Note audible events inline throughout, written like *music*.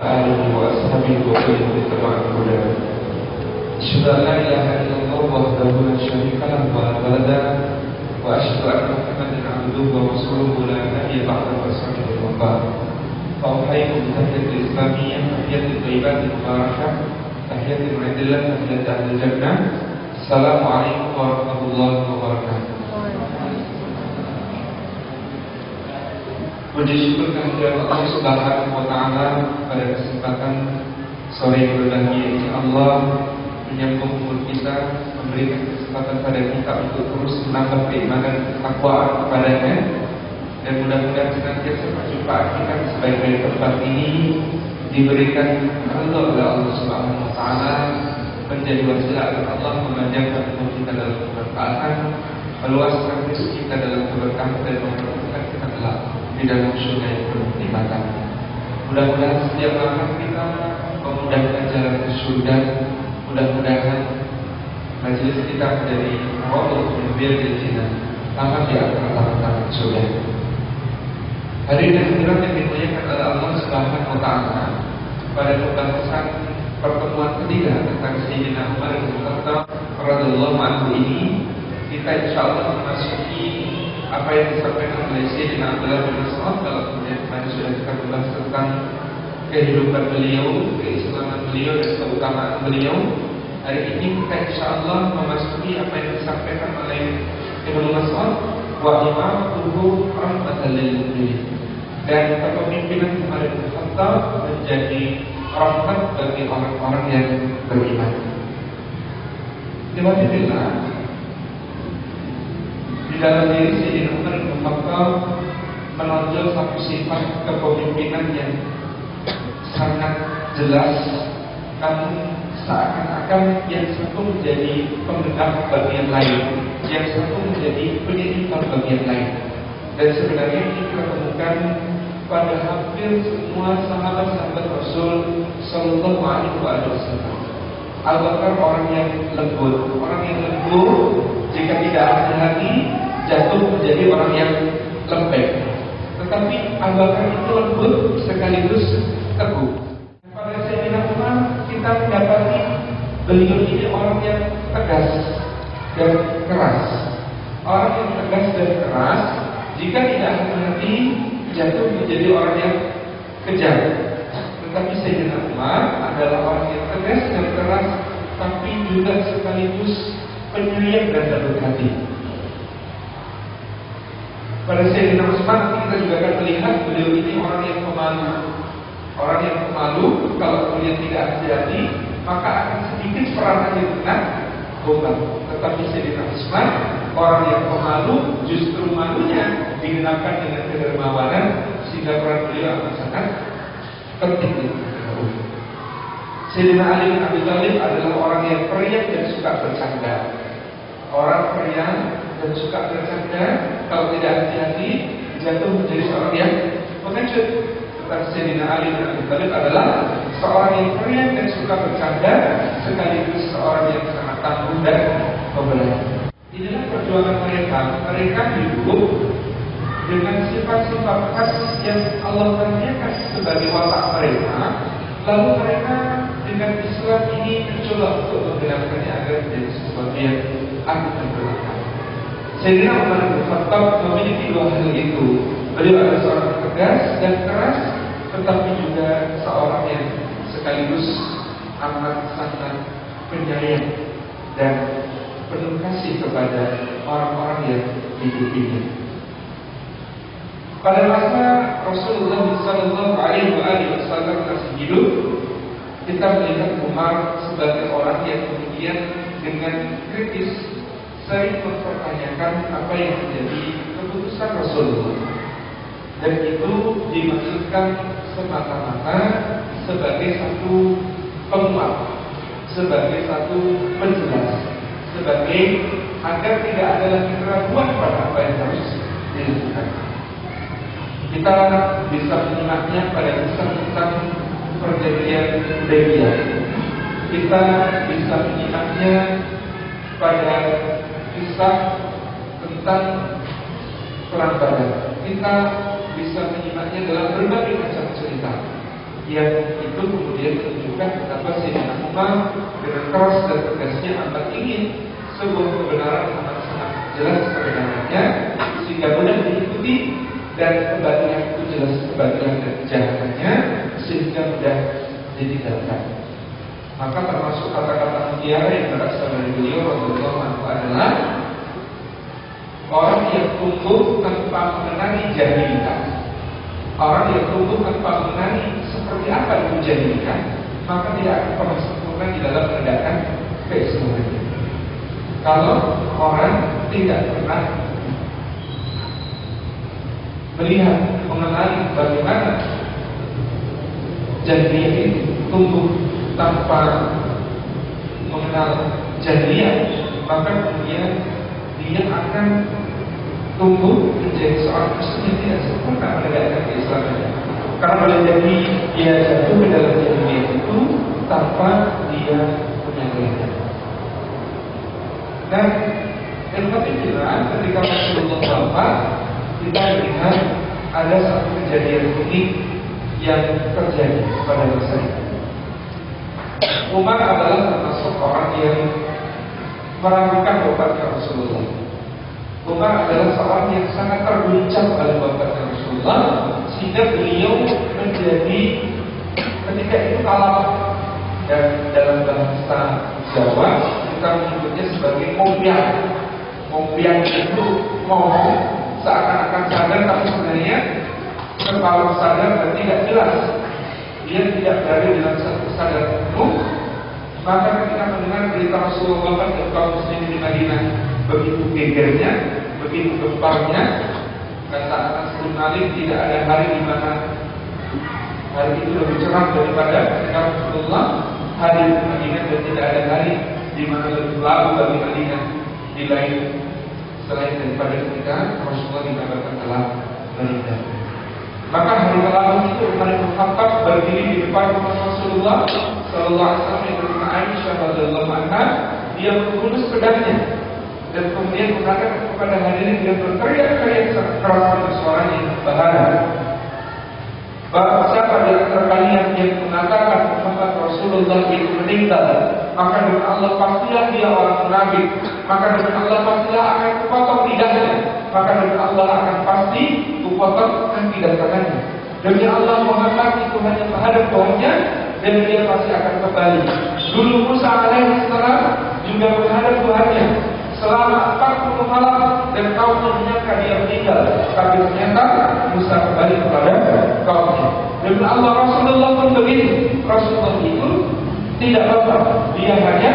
آله وأصحابه من اتبع الهدى. أشهد أن لا إله إلا الله وحده لا شريك له ولا وأشهد أن محمدا عبده ورسوله لا نبي بعده وأصحابه وبعد فأوحيكم بتحية الإسلامية تحية الطيبات المباركة تحية عند الله تحية أهل الجنة. السلام عليكم ورحمة الله وبركاته. Puji syukur kehadiran Allah Subhanahu wa taala pada kesempatan sore yang berbahagia ini Allah menyambung umur kita, memberikan kesempatan pada kita untuk terus menambah keimanan ketakwaan kepadanya. Dan mudah-mudahan senantiasa perjumpaan kita sebaik-baik tempat ini diberikan ridho oleh Allah Subhanahu wa taala menjadi wasilah Allah memanjangkan umur kita dalam keberkahan, meluaskan rezeki kita dalam keberkahan dan mempertemukan kita kelak di dalam surga yang penuh kenikmatan. Mudah-mudahan setiap langkah kita memudahkan jalan ke surga. Mudah-mudahan majelis kita menjadi rawat biar di sini taman di antara taman-taman surga. Hari ini hadirat yang dimuliakan oleh Allah Subhanahu wa taala pada pembahasan pertemuan ketiga tentang Sayyidina Umar bin Khattab radhiyallahu anhu ini kita insya Allah memasuki apa yang disampaikan oleh Sayyidina Abdullah bin Mas'ud kalau kemudian sudah kita bahas tentang kehidupan beliau, keislaman beliau dan keutamaan beliau. Hari ini kita insya Allah memasuki apa yang disampaikan oleh Ibnu Mas'ud wa imamatuhu rahmatan lil. Dan kepemimpinan Umar bin Khattab menjadi rahmat bagi orang-orang yang beriman. Alhamdulillah di dalam diri Sayyidina Umar bin Khattab menonjol satu sifat kepemimpinan yang sangat jelas. Namun seakan-akan yang satu menjadi penggerak bagi yang lain yang satu menjadi penyimpang bagi yang lain. Dan sebenarnya kita temukan pada hampir semua sahabat-sahabat Rasul Sallallahu Alaihi Wasallam Abu Bakar orang yang lembut orang yang lembut jika tidak hati-hati jatuh menjadi orang yang lembek. Tetapi Abu Bakar itu lembut sekaligus teguh. Pada Sayyidina Umar kita mendapati beliau ini orang yang tegas dan keras. Orang yang tegas dan keras jika tidak hati-hati jatuh menjadi orang yang kejam. Tetapi Sayyidina Umar adalah orang yang tegas dan keras tapi juga sekaligus penyayang dan lembut hati. Pada Sayyidina Utsman kita juga akan melihat beliau ini orang yang pemalu. Orang yang pemalu kalau kemudian tidak hati-hati maka akan sedikit yang benar bobat. Tetapi Sayyidina Utsman orang yang pemalu justru malunya digenapkan dengan kedermawanan sehingga peran beliau akan sangat penting. Sayyidina Ali bin Abi Thalib adalah orang yang periang dan suka bercanda. Orang periang dan suka bercanda kalau tidak hati-hati jatuh menjadi seorang yang pengecut. Tetapi Sayyidina Ali bin Abi Thalib adalah seorang yang periang dan suka bercanda sekaligus seorang yang sangat tangguh dan pembelah. Inilah perjuangan mereka. Mereka hidup dengan sifat-sifat khas yang Allah karuniakan sebagai watak mereka. Lalu mereka dengan Islam ini mencoba untuk menggerakkannya agar menjadi sesuatu yang dan berkah. Sayyidina Umar bin Khattab memiliki dua hal itu. Beliau adalah seorang tegas dan keras, tetapi juga seorang yang sekaligus amat sangat penyayang dan penuh kasih kepada orang-orang yang hidup ini. Pada masa Rasulullah Sallallahu Alaihi Wasallam masih hidup, kita melihat Umar sebagai orang yang kemudian dengan kritis sering mempertanyakan apa yang menjadi keputusan Rasulullah. Dan itu dimaksudkan semata-mata sebagai satu penguat, sebagai satu penjelas, sebagai agar tidak ada lagi keraguan pada apa yang harus dilakukan. Kita bisa menyimaknya pada kisah tentang perjanjian. Kita bisa menyimaknya pada kisah tentang perang Badar. Kita bisa menyimaknya dalam berbagai macam cerita yang itu kemudian menunjukkan betapa Sayyidina Umar dengan keras dan tegasnya amat ingin sebuah kebenaran amat sangat jelas kebenarannya sehingga mudah diikuti dan kebatilan kebatilan dan jahatnya sehingga mudah ditinggalkan. Maka termasuk kata-kata mutiara yang berasal dari beliau Rasulullah adalah orang yang tumbuh tanpa mengenali jahiliah Orang yang tumbuh tanpa mengenali seperti apa itu jadikan, maka tidak akan pernah sempurna di dalam menegakkan keislaman. Kalau orang tidak pernah melihat, mengenali bagaimana jadinya itu tumbuh tanpa mengenal jadinya, maka kemudian dia akan tumbuh menjadi seorang muslim yang tidak sempurna menegakkan keislamannya. Karena boleh jadi dia jatuh ke dalam dunia itu tanpa dia menyadarinya. Dan yang penting juga ketika Rasulullah wafat kita melihat ada satu kejadian unik yang terjadi pada masa itu. Umar adalah termasuk orang yang meragukan wafatnya Rasulullah. Umar adalah seorang yang sangat terguncang oleh wafatnya Rasulullah sehingga beliau menjadi ketika itu kalah dan dalam bahasa Jawa kita menyebutnya sebagai mobiang. Mobiang itu ngomong seakan-akan sadar tapi sebenarnya kepala sadar dan tidak jelas. Dia tidak berada dalam satu kesadaran penuh. Maka ketika mendengar berita Rasulullah dan kaum muslimin di Madinah begitu gegernya, begitu gemparnya, kata bin Malik tidak ada hari di mana hari itu lebih cerah daripada ketika Rasulullah hadir di Madinah dan tidak ada hari di mana lebih lalu bagi Madinah di lain selain daripada ketika Rasulullah dikabarkan telah meninggal. Maka hari malam itu Umar bin berdiri di depan Rasulullah Sallallahu Alaihi Wasallam yang bernama Aisyah radhiallahu anha. Dia menghunus pedangnya dan kemudian mengatakan kepada hadirin dia berteriak-teriak keras dengan suaranya yang bahaya. Bahwa siapa di antara kalian yang mengatakan Muhammad Rasulullah itu meninggal, maka dengan Allah pastilah dia orang munafik. Maka dengan Allah pastilah akan kupotong lidahnya. Maka dengan Allah akan pasti kupotong tidak tangannya. Demi Allah Muhammad itu hanya menghadap Tuhannya dan dia pasti akan kembali. Dulu Musa alaihissalam juga menghadap Tuhannya selama 40 malam dan kaumnya menyangka dia meninggal tapi ternyata Musa kembali kepada kaumnya dan Allah Rasulullah pun begitu Rasulullah tidak apa dia hanya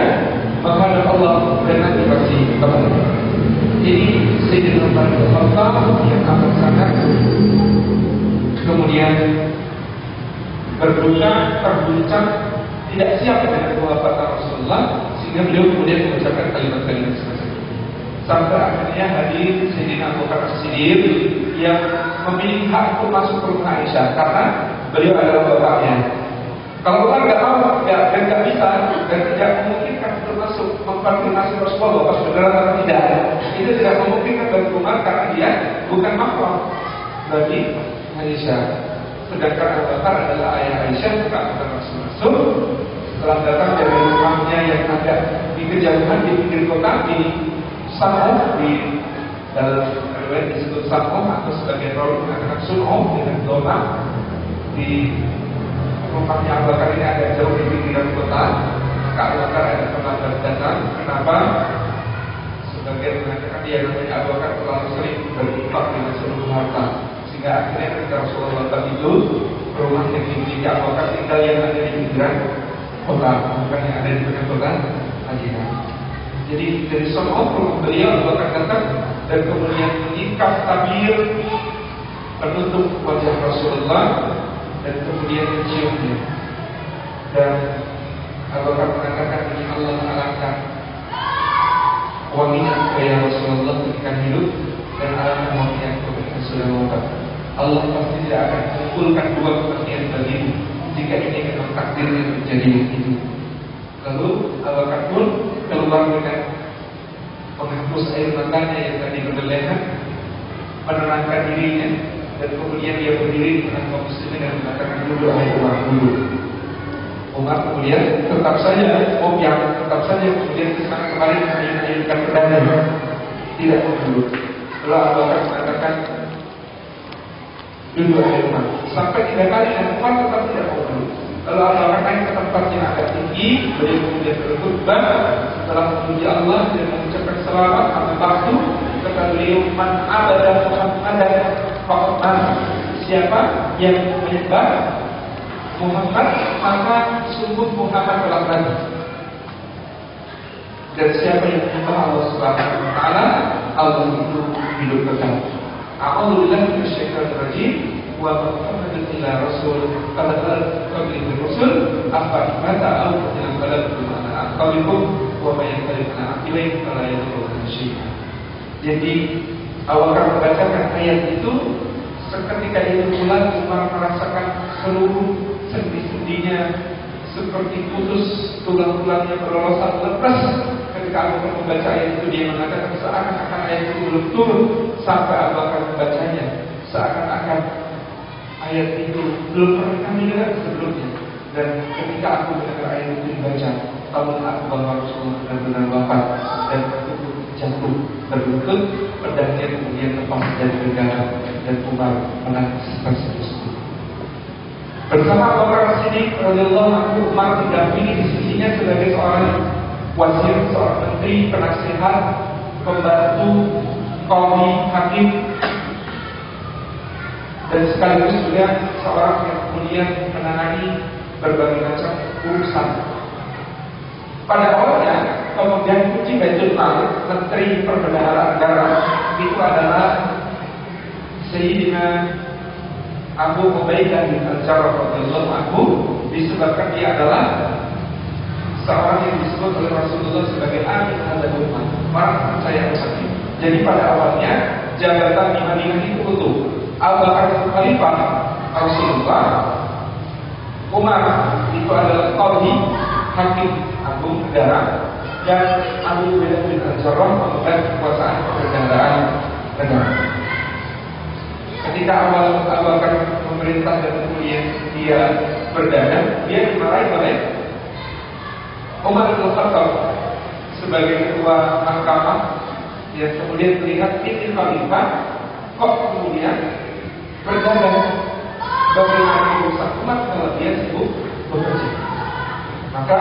menghadap Allah dan nanti pasti kembali jadi Sayyidina Umar bin yang amat sangat. Kemudian berduka, terguncang, tidak siap dengan kewafatan Rasulullah sehingga beliau kemudian mengucapkan kalimat-kalimat seperti sampai akhirnya hadir Sayyidina Abu Bakar Siddiq yang memiliki hak untuk masuk ke rumah Aisyah karena beliau adalah bapaknya. Kalau orang nggak mau, nggak dan nggak bisa dan tidak memungkinkan untuk masuk mengkonfirmasi Rasulullah bahwa saudara atau tidak, itu tidak memungkinkan bagi Umar karena dia bukan mahram bagi Aisyah. Sedangkan Abu Bakar adalah ayah Aisyah, bukan akan masuk masuk. Setelah datang dari rumahnya yang agak di kejauhan di pinggir kota di Sam'um di dalam riwayat disebut Sam'um atau sebagai orang mengatakan Sun'um dengan doma di rumahnya Abu Bakar ini agak jauh di pinggiran kota maka Abu Bakar ada terlambat datang kenapa? sebagai mengatakan dia namanya Abu Bakar terlalu sering berinfak dengan seluruh harta sehingga akhirnya ketika Rasulullah datang itu rumah yang dimiliki Abu Bakar tinggal yang ada di pinggiran kota bukan yang ada di tengah kota Madinah. Jadi dari soal beliau akan datang dan kemudian mengikat tabir penutup wajah Rasulullah dan kemudian menciumnya. Dan Abu Bakar mengatakan ini Allah alangkah wanginya kepada Rasulullah ketika hidup dan alangkah wanginya ketika sudah wafat. Allah pasti tidak akan mengumpulkan dua kepentingan bagimu jika ini memang takdirnya terjadi begitu. Lalu Abu Bakar pun keluar dengan menghapus air matanya yang tadi berlebihan, menerangkan dirinya dan kemudian dia berdiri dengan kaum muslimin dan mengatakan dulu oleh Umar dulu. Umar kemudian tetap saja oh yang tetap saja kemudian ke sana kemarin ayunkan pedangnya tidak dulu. Lalu Abu Bakar mengatakan dulu oleh Umar sampai tiga kali dan Umar tetap tidak mau dulu. Lalu Abu Bakar naik ke tempat yang agak tinggi, beliau kemudian berkhutbah setelah memuji Allah dan mengucapkan selamat atas waktu kata beliau man abada Muhammadan faqad siapa yang menyembah Muhammad maka sungguh Muhammad telah mati dan siapa yang menyembah Allah Subhanahu wa taala Allah itu hidup kekal A'udzubillah minasyaitonir rajim wa Muhammadun illa rasul. Qad qablihi rusul afa mata aw qad qalatum ana aqabikum? Wa may yanqalib ala aqibai fala yadurru syai'an. Jadi awal membacakan ayat itu seketika itu pula Umar merasakan seluruh sendi-sendinya seperti putus tulang-tulangnya berlolosan lepas. Ketika Abu Bakar membaca ayat itu dia mengatakan seakan-akan ayat itu belum turun sampai Abu Bakar membacanya. Seakan-akan ayat itu belum pernah kami dengar sebelumnya. Dan ketika aku mendengar ayat itu dibaca tahun aku bahwa Rasulullah benar-benar wafat dan jatuh berlutut pedangnya kemudian lepas dari negara dan Umar menangis tersebut bersama Abu Bakar Siddiq radhiyallahu Umar didampingi di sisinya sebagai seorang wazir, seorang menteri, penasihat, pembantu, kaum hakim dan sekaligus juga seorang yang kemudian menangani berbagai macam urusan. Pada awalnya, kemudian kunci Baitul Mal, Menteri Perbendaharaan Negara itu adalah Sayyidina Abu Ubaidah bin Al-Jarrah radhiyallahu anhu disebabkan dia adalah seorang yang disebut oleh Rasulullah sebagai Amin al-Ummah, orang percaya umat Jadi pada awalnya jabatan di Madinah itu utuh. Abu Bakar Khalifah Rasulullah Umar itu adalah Qadhi Hakim Negara dan Abu Ubaidah bin Al-Jarrah memegang kekuasaan perbendaharaan negara. Ketika awal Abu Bakar memerintah dan kemudian dia berdana, dia dimarahi oleh Umar bin Khattab sebagai ketua mahkamah yang kemudian melihat ini khalifah kok kemudian berdagang bagaimana urusan umat kalau dia sibuk bekerja. Maka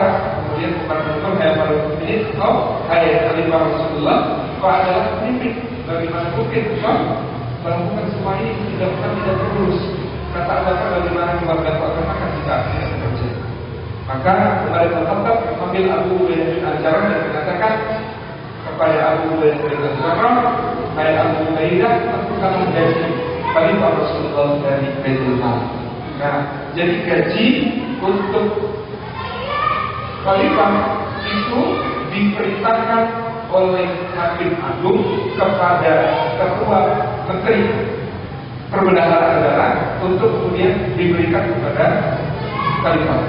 Umar bin Khattab hai para mukminin, oh hai Khalifah Rasulullah, kau adalah pemimpin. Bagaimana mungkin kau melakukan semua ini tidak pernah tidak terurus? Kata Bakar bagaimana keluarga kau akan makan jika tidak? Maka bin Khattab memanggil Abu Ubaidah bin Al-Jarrah dan mengatakan kepada Abu Ubaidah bin Al-Jarrah, hai Abu Ubaidah, tentukanlah gaji Khalifah Rasulullah dari Baitul. Nah, jadi gaji untuk Khalifah itu diperintahkan oleh Hakim Agung kepada Ketua Menteri Perbendaharaan Negara untuk kemudian diberikan kepada Khalifah.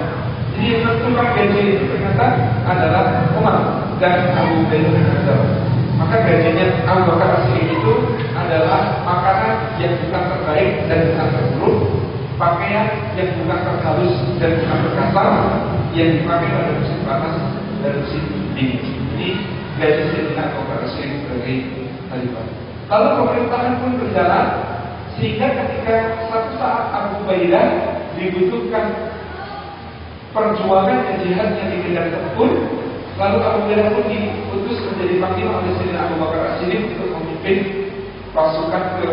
Jadi yang menentukan gaji itu ternyata adalah Umar dan Abu Bakar Maka gajinya Abu Bakar Asli itu adalah makanan yang bukan terbaik dan bukan terburuk, pakaian yang bukan terhalus dan bukan terkasar, yang dipakai pada musim panas dan musim dingin. Ini gaji Abu Bakar Asli sebagai khalifah. Lalu pemerintahan pun berjalan sehingga ketika satu saat Abu Ubaidah dibutuhkan perjuangan dan jihad yang dikejar pun lalu Abu Ubaidah pun diutus menjadi panglima oleh Sayyidina Abu Bakar As-Siddiq untuk memimpin pasukan ke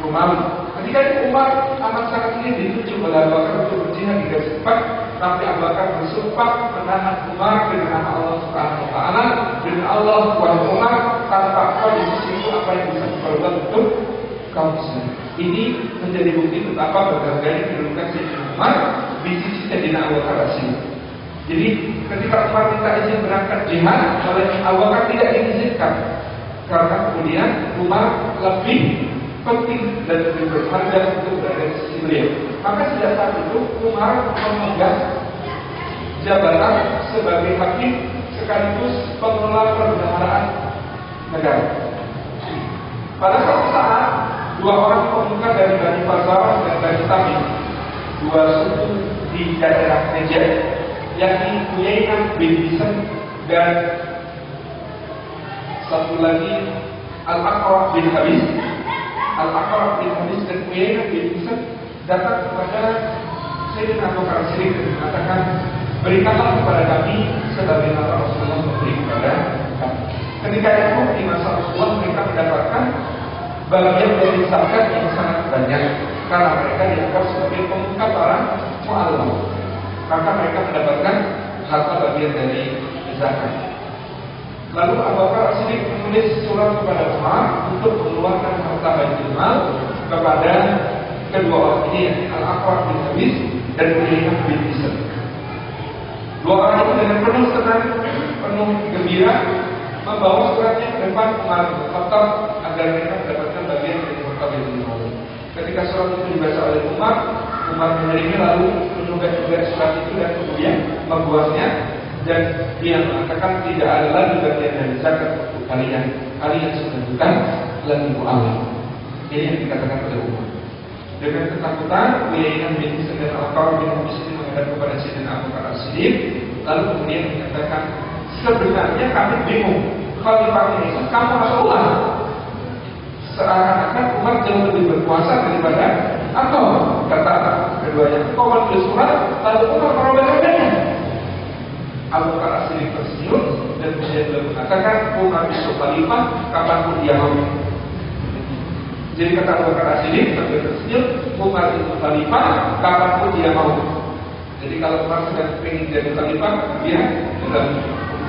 Romawi. Ketika Umar amat sangat ingin ditunjuk oleh Abu Bakar untuk berjihad di garis depan, tapi Abu Bakar bersumpah menahan Umar dengan Allah Subhanahu Wa Taala dengan Allah wahai Umar tanpa kau di sisi apa yang bisa diperbuat untuk kaum muslim. Ini menjadi bukti betapa berharganya kedudukan Sayyidina Umar di sisi Sayyidina Abu Bakar Jadi ketika Umar minta izin berangkat jihad oleh Abu Bakar tidak diizinkan karena kemudian Umar lebih penting dan lebih berharga untuk berada di sisi beliau. Maka sejak saat itu Umar memegang jabatan sebagai hakim sekaligus pengelola perbendaharaan negara. Pada suatu saat dua orang pemuka dari Bani Fazarah dan Bani Tamim, dua suku di daerah Najd, yakni Uyainah bin Bisan dan satu lagi Al-Aqrab bin Habis. Al-Aqrab bin Habis dan Uyainah bin Bisan datang kepada Sayyidina Abu Bakar Siddiq dan mengatakan, berikanlah kepada kami sebagaimana Rasulullah memberi kepada kami. Ketika itu di masa Rasulullah mereka mendapatkan bagian dari zakat yang sangat banyak karena mereka dianggap sebagai pemuka para mu'alim. Maka mereka mendapatkan harta bagian dari zakat. Lalu Abu Bakar menulis surat kepada Umar untuk mengeluarkan harta baitul mal kepada kedua orang ini Al-Aqrab bin Habis dan Uyainah bin Isra. Dua orang itu dengan penuh senang, penuh gembira membawa suratnya ke depan Umar Khattab agar mereka mendapatkan bagian dari harta baitul mal. Ketika surat itu dibaca oleh Umar, Umar menerima lalu menunggak juga surat itu dan kemudian membuatnya dan dia mengatakan tidak ada lagi bagian dari zakat untuk kalian. Kalian sudah bukan lagi mu'alim. Ini yang dikatakan oleh Umar. Dengan ketakutan, Uyainah bin Sa'id al-Qawr bin Muslim menghadap kepada Sayyidina Abu Bakar As-Siddiq, lalu kemudian menyatakan, sebenarnya kami bingung. Khalifah ini kamu Rasulullah. Seakan-akan Umar jauh lebih berkuasa daripada atau kata keduanya. Kau menulis surat, lalu Umar merobek robeknya. Bakar As-Siddiq tersenyum dan kemudian beliau mengatakan, Umar itu khalifah kapan pun dia mau. Jadi kata Bakar As-Siddiq sambil tersenyum, Umar itu khalifah kapan pun dia mau. Jadi kalau Umar sedang ingin jadi khalifah, dia dalam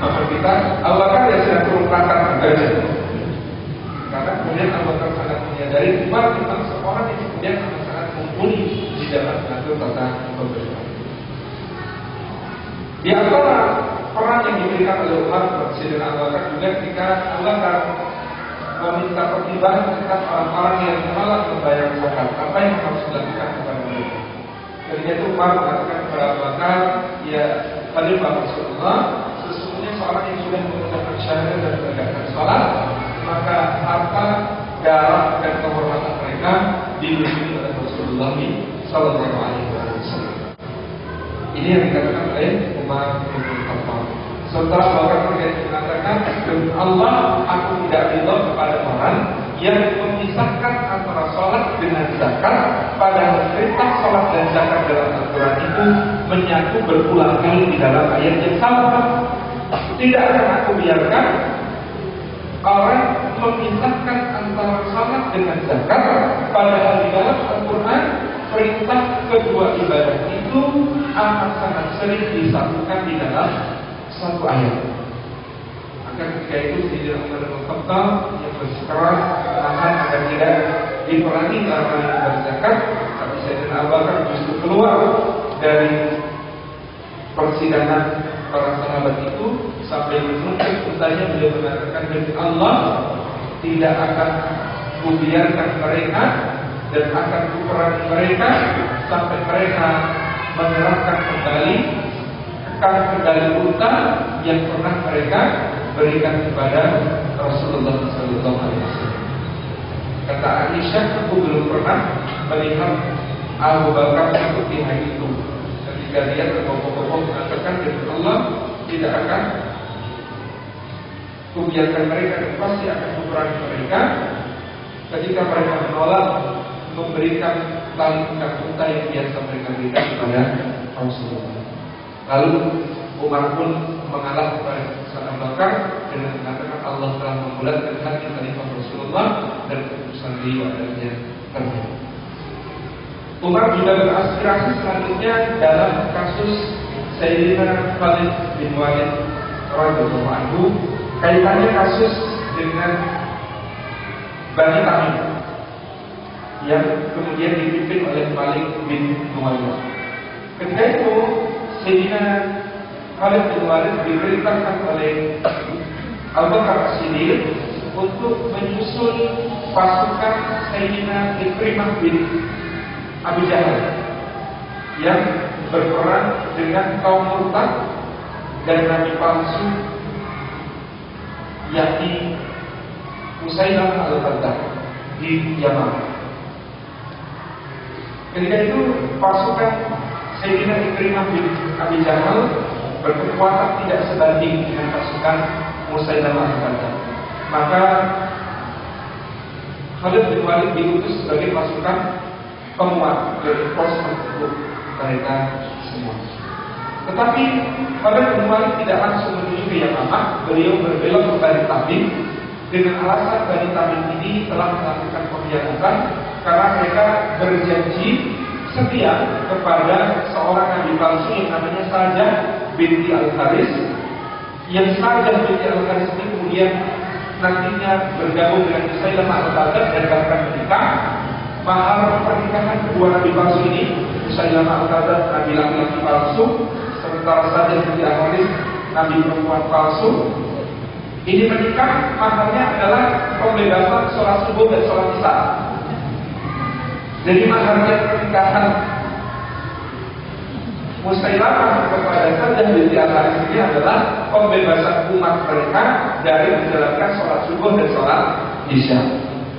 nama kita, Abu Bakar ya sudah turun. Karena kemudian Abu Bakar sangat menyadari Umar memang seorang yang kemudian sangat mumpuni di dalam mengatur tata pemerintahan. Di antara peran yang diberikan oleh Umar Presiden Abu Bakar juga ketika Abu Bakar meminta pertimbangan tentang orang-orang yang menolak membayar zakat. Apa yang harus dilakukan kepada mereka? Ketika itu Umar mengatakan kepada Abu Bakar, ya Khalifah Rasulullah, sesungguhnya seorang yang sudah mengucapkan syahadat dan menegakkan salat, maka harta, darah dan kehormatan mereka dilindungi oleh Rasulullah Sallallahu Alaihi. Ini yang dikatakan oleh Umar bin Khattab. Setelah bahkan terkait mengatakan demi Allah aku tidak ridho kepada orang yang memisahkan antara sholat dengan zakat padahal perintah sholat dan zakat dalam Al-Quran itu menyatu berulang kali di dalam ayat yang sama. Tidak akan aku biarkan orang memisahkan antara sholat dengan zakat padahal di dalam Al-Quran perintah kedua ibadah itu amat sangat sering disatukan di dalam satu ayat. Maka ketika itu Sayyidina Umar bin yang bersikeras menahan agar tidak diperangi dalam berzakat, tapi Sayyidina Abu Bakar justru keluar dari persidangan para sahabat itu sampai menuntut untanya beliau mengatakan demi Allah tidak akan membiarkan mereka dan akan kuperangi mereka sampai mereka menyerahkan kembali kekang kendali unta yang pernah mereka berikan kepada Rasulullah Sallallahu Alaihi Wasallam. Kata Aisyah, aku belum pernah melihat Abu Bakar seperti hari itu. Ketika dia terkokoh-kokoh mengatakan demi Allah tidak akan kubiarkan mereka dan pasti akan kuperangi mereka ketika mereka menolak memberikan tali ikat unta yang biasa mereka berikan kepada Rasulullah. Lalu Umar pun mengalah kepada Sayyidina Bakar dengan mengatakan Allah telah membulatkan hati Khalifah Rasulullah dan keputusan beliau adanya terjadi. Umar juga beraspirasi selanjutnya dalam kasus Sayyidina Khalid bin Walid radhiyallahu anhu kaitannya kasus dengan Bani Tamim yang kemudian dipimpin oleh Malik bin Umayyah. Ketika itu Sayyidina Khalid bin Walid diperintahkan oleh Abu Bakar Siddiq untuk menyusul pasukan Sayyidina Ikrimah bin Abu Jahal yang berperang dengan kaum murtad dan nabi palsu yakni Usailah al-Baddah di Yaman. Ketika itu pasukan Sayyidina Ikrimah bin Abi Jahal berkekuatan tidak sebanding dengan pasukan Musailamah al Maka Khalid bin Walid diutus sebagai pasukan penguat dari pos untuk mereka semua. Tetapi Khalid bin Walid tidak langsung menuju ke Yamamah, beliau berbelok ke Bani Tamim dengan alasan Bani Tamim ini telah melakukan pengkhianatan karena mereka berjanji setia kepada seorang nabi palsu yang namanya Sajah binti Al Haris yang Sajah binti Al Haris ini kemudian nantinya bergabung dengan Musailamah Al Kadab dan bahkan menikah. Mahar pernikahan kedua nabi palsu ini Musailamah Al Kadab nabi laki-laki palsu sementara Sajah binti Al Haris nabi perempuan palsu. Ini menikah maharnya adalah pembebasan sholat subuh dan sholat isya jadi maharnya pernikahan Musailamah kepada Sajdah binti Al ini adalah pembebasan umat mereka dari menjalankan sholat subuh dan sholat isya.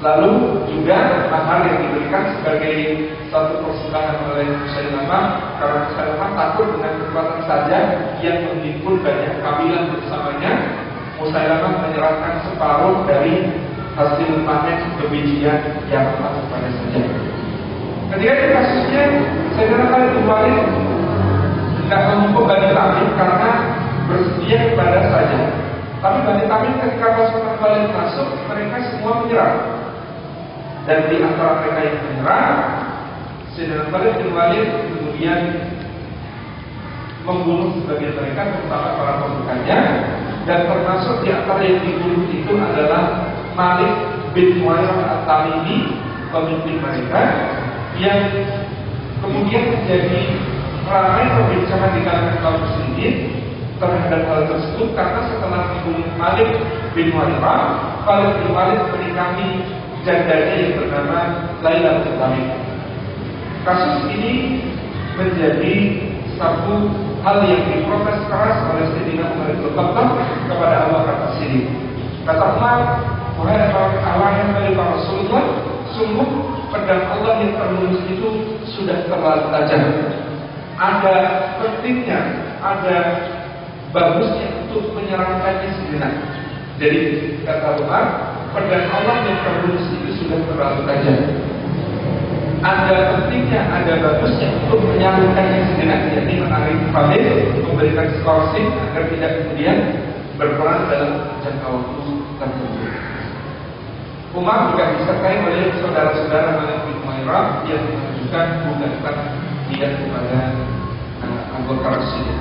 Lalu juga mahar yang diberikan sebagai satu persembahan oleh Musailamah karena Musailamah takut dengan kekuatan saja yang menghimpun banyak kabilah bersamanya. Musailamah menyerahkan separuh dari hasil panen kebijian yang masuk pada saja. Ketika itu kasusnya saya kira kali kembali tidak menghukum Bani Tamim karena bersedia kepada saja. Tapi Bani Tamim ketika pasukan Khalid masuk, mereka semua menyerah. Dan di antara mereka yang menyerah, Sayyidina Khalid bin Walid kemudian membunuh sebagian mereka terutama para pemukanya dan termasuk di antara yang dibunuh itu adalah Malik bin Muayyah at-Tamimi pemimpin mereka yang kemudian menjadi ramai perbincangan di kalangan kaum muslimin terhadap hal tersebut karena setelah dibunuh Malik bin Walid, Khalid bin Walid menikahi jandanya yang bernama Laila bin Kasus ini menjadi satu hal yang diprotes keras oleh Sayyidina Umar bin Khattab kepada Abu Bakar As-Siddiq. Kata Umar, wahai Allah yang Rasulullah, sungguh pedang Allah yang terlurus itu sudah terlalu tajam. Ada pentingnya, ada bagusnya untuk menyerangkannya sejenak. Jadi kata Umar, pedang Allah yang terlurus itu sudah terlalu tajam. Ada pentingnya, ada bagusnya untuk menyerangkannya sejenak. Jadi menarik Khalid, memberikan skorsing agar tidak kemudian berperan dalam jangka waktu tertentu. Umar juga disertai oleh saudara-saudara Malik bin Umairah yang mengajukan gugatan dia kepada uh, Bakar Siddiq.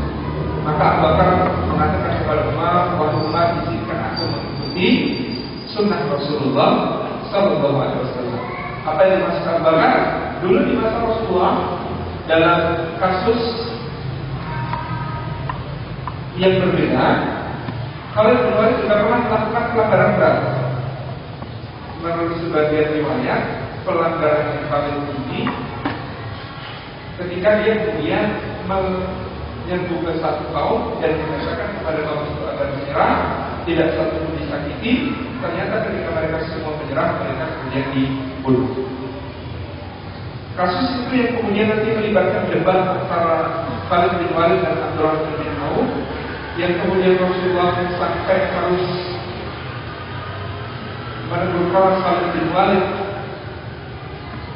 Maka Abu Bakar mengatakan kepada Umar, bahwa Umar izinkan aku mengikuti sunnah Rasulullah Sallallahu Alaihi Wasallam. Apa yang dimaksud Abu Bakar? Dulu di masa Rasulullah dalam kasus yang berbeda, Khalid bin Walid pernah melakukan pelanggaran berat menurut sebagian riwayat pelanggaran yang paling tinggi ketika dia kemudian menyentuh ke satu kaum dan mengatakan kepada kaum itu agar menyerah tidak satu pun disakiti ternyata ketika mereka semua menyerah mereka kemudian dibunuh. Kasus itu yang kemudian nanti melibatkan debat antara Khalid bin Walid dan Abdurrahman bin Auf yang kemudian Rasulullah sampai harus menegur kawan Khalid bin Walid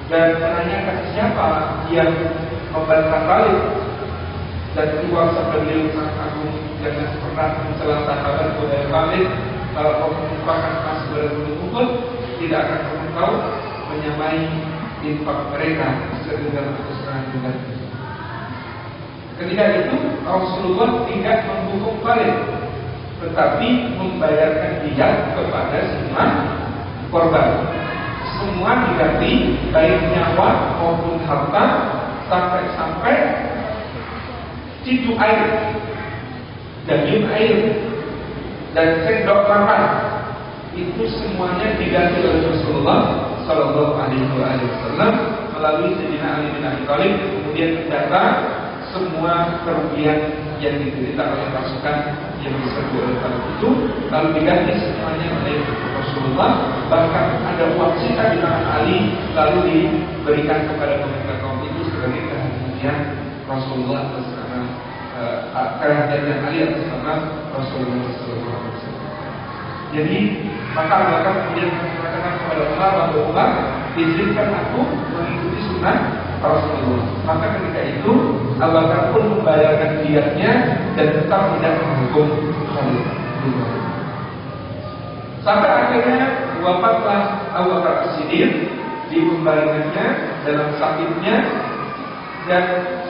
dan menanyakan siapa yang membantah Khalid dan keluar sabda beliau sang agung jangan pernah mencela sahabat dari Khalid kalau kau merupakan berbulu Uhud tidak akan kamu tahu menyamai infak mereka segenggam atau bulan. Ketika itu Rasulullah tidak menghukum Khalid tetapi membayarkan dia kepada semua korban. Semua diganti baik nyawa maupun harta sampai-sampai cicu air, daging air, dan sendok makan itu semuanya diganti oleh Rasulullah Shallallahu Alaihi Wasallam melalui Sayyidina Ali bin Abi Thalib kemudian mendata semua kerugian yang diderita oleh pasukan yang diserbu oleh Khalid itu lalu diganti semuanya oleh Rasulullah bahkan ada uang sisa di tangan Ali lalu diberikan kepada pemerintah kaum itu perhatian Rasulullah atas nama perhatian Ali atas nama Rasulullah SAW. Jadi maka Bakar kemudian mengatakan kepada Umar, Abu Umar, izinkan aku mengikuti sunnah Rasulullah. Maka ketika itu Abu Bakar pun membayarkan diatnya dan tetap tidak menghukum Khalid Sampai akhirnya wafatlah Abu Bakar As-Siddiq di pembaringannya dalam sakitnya dan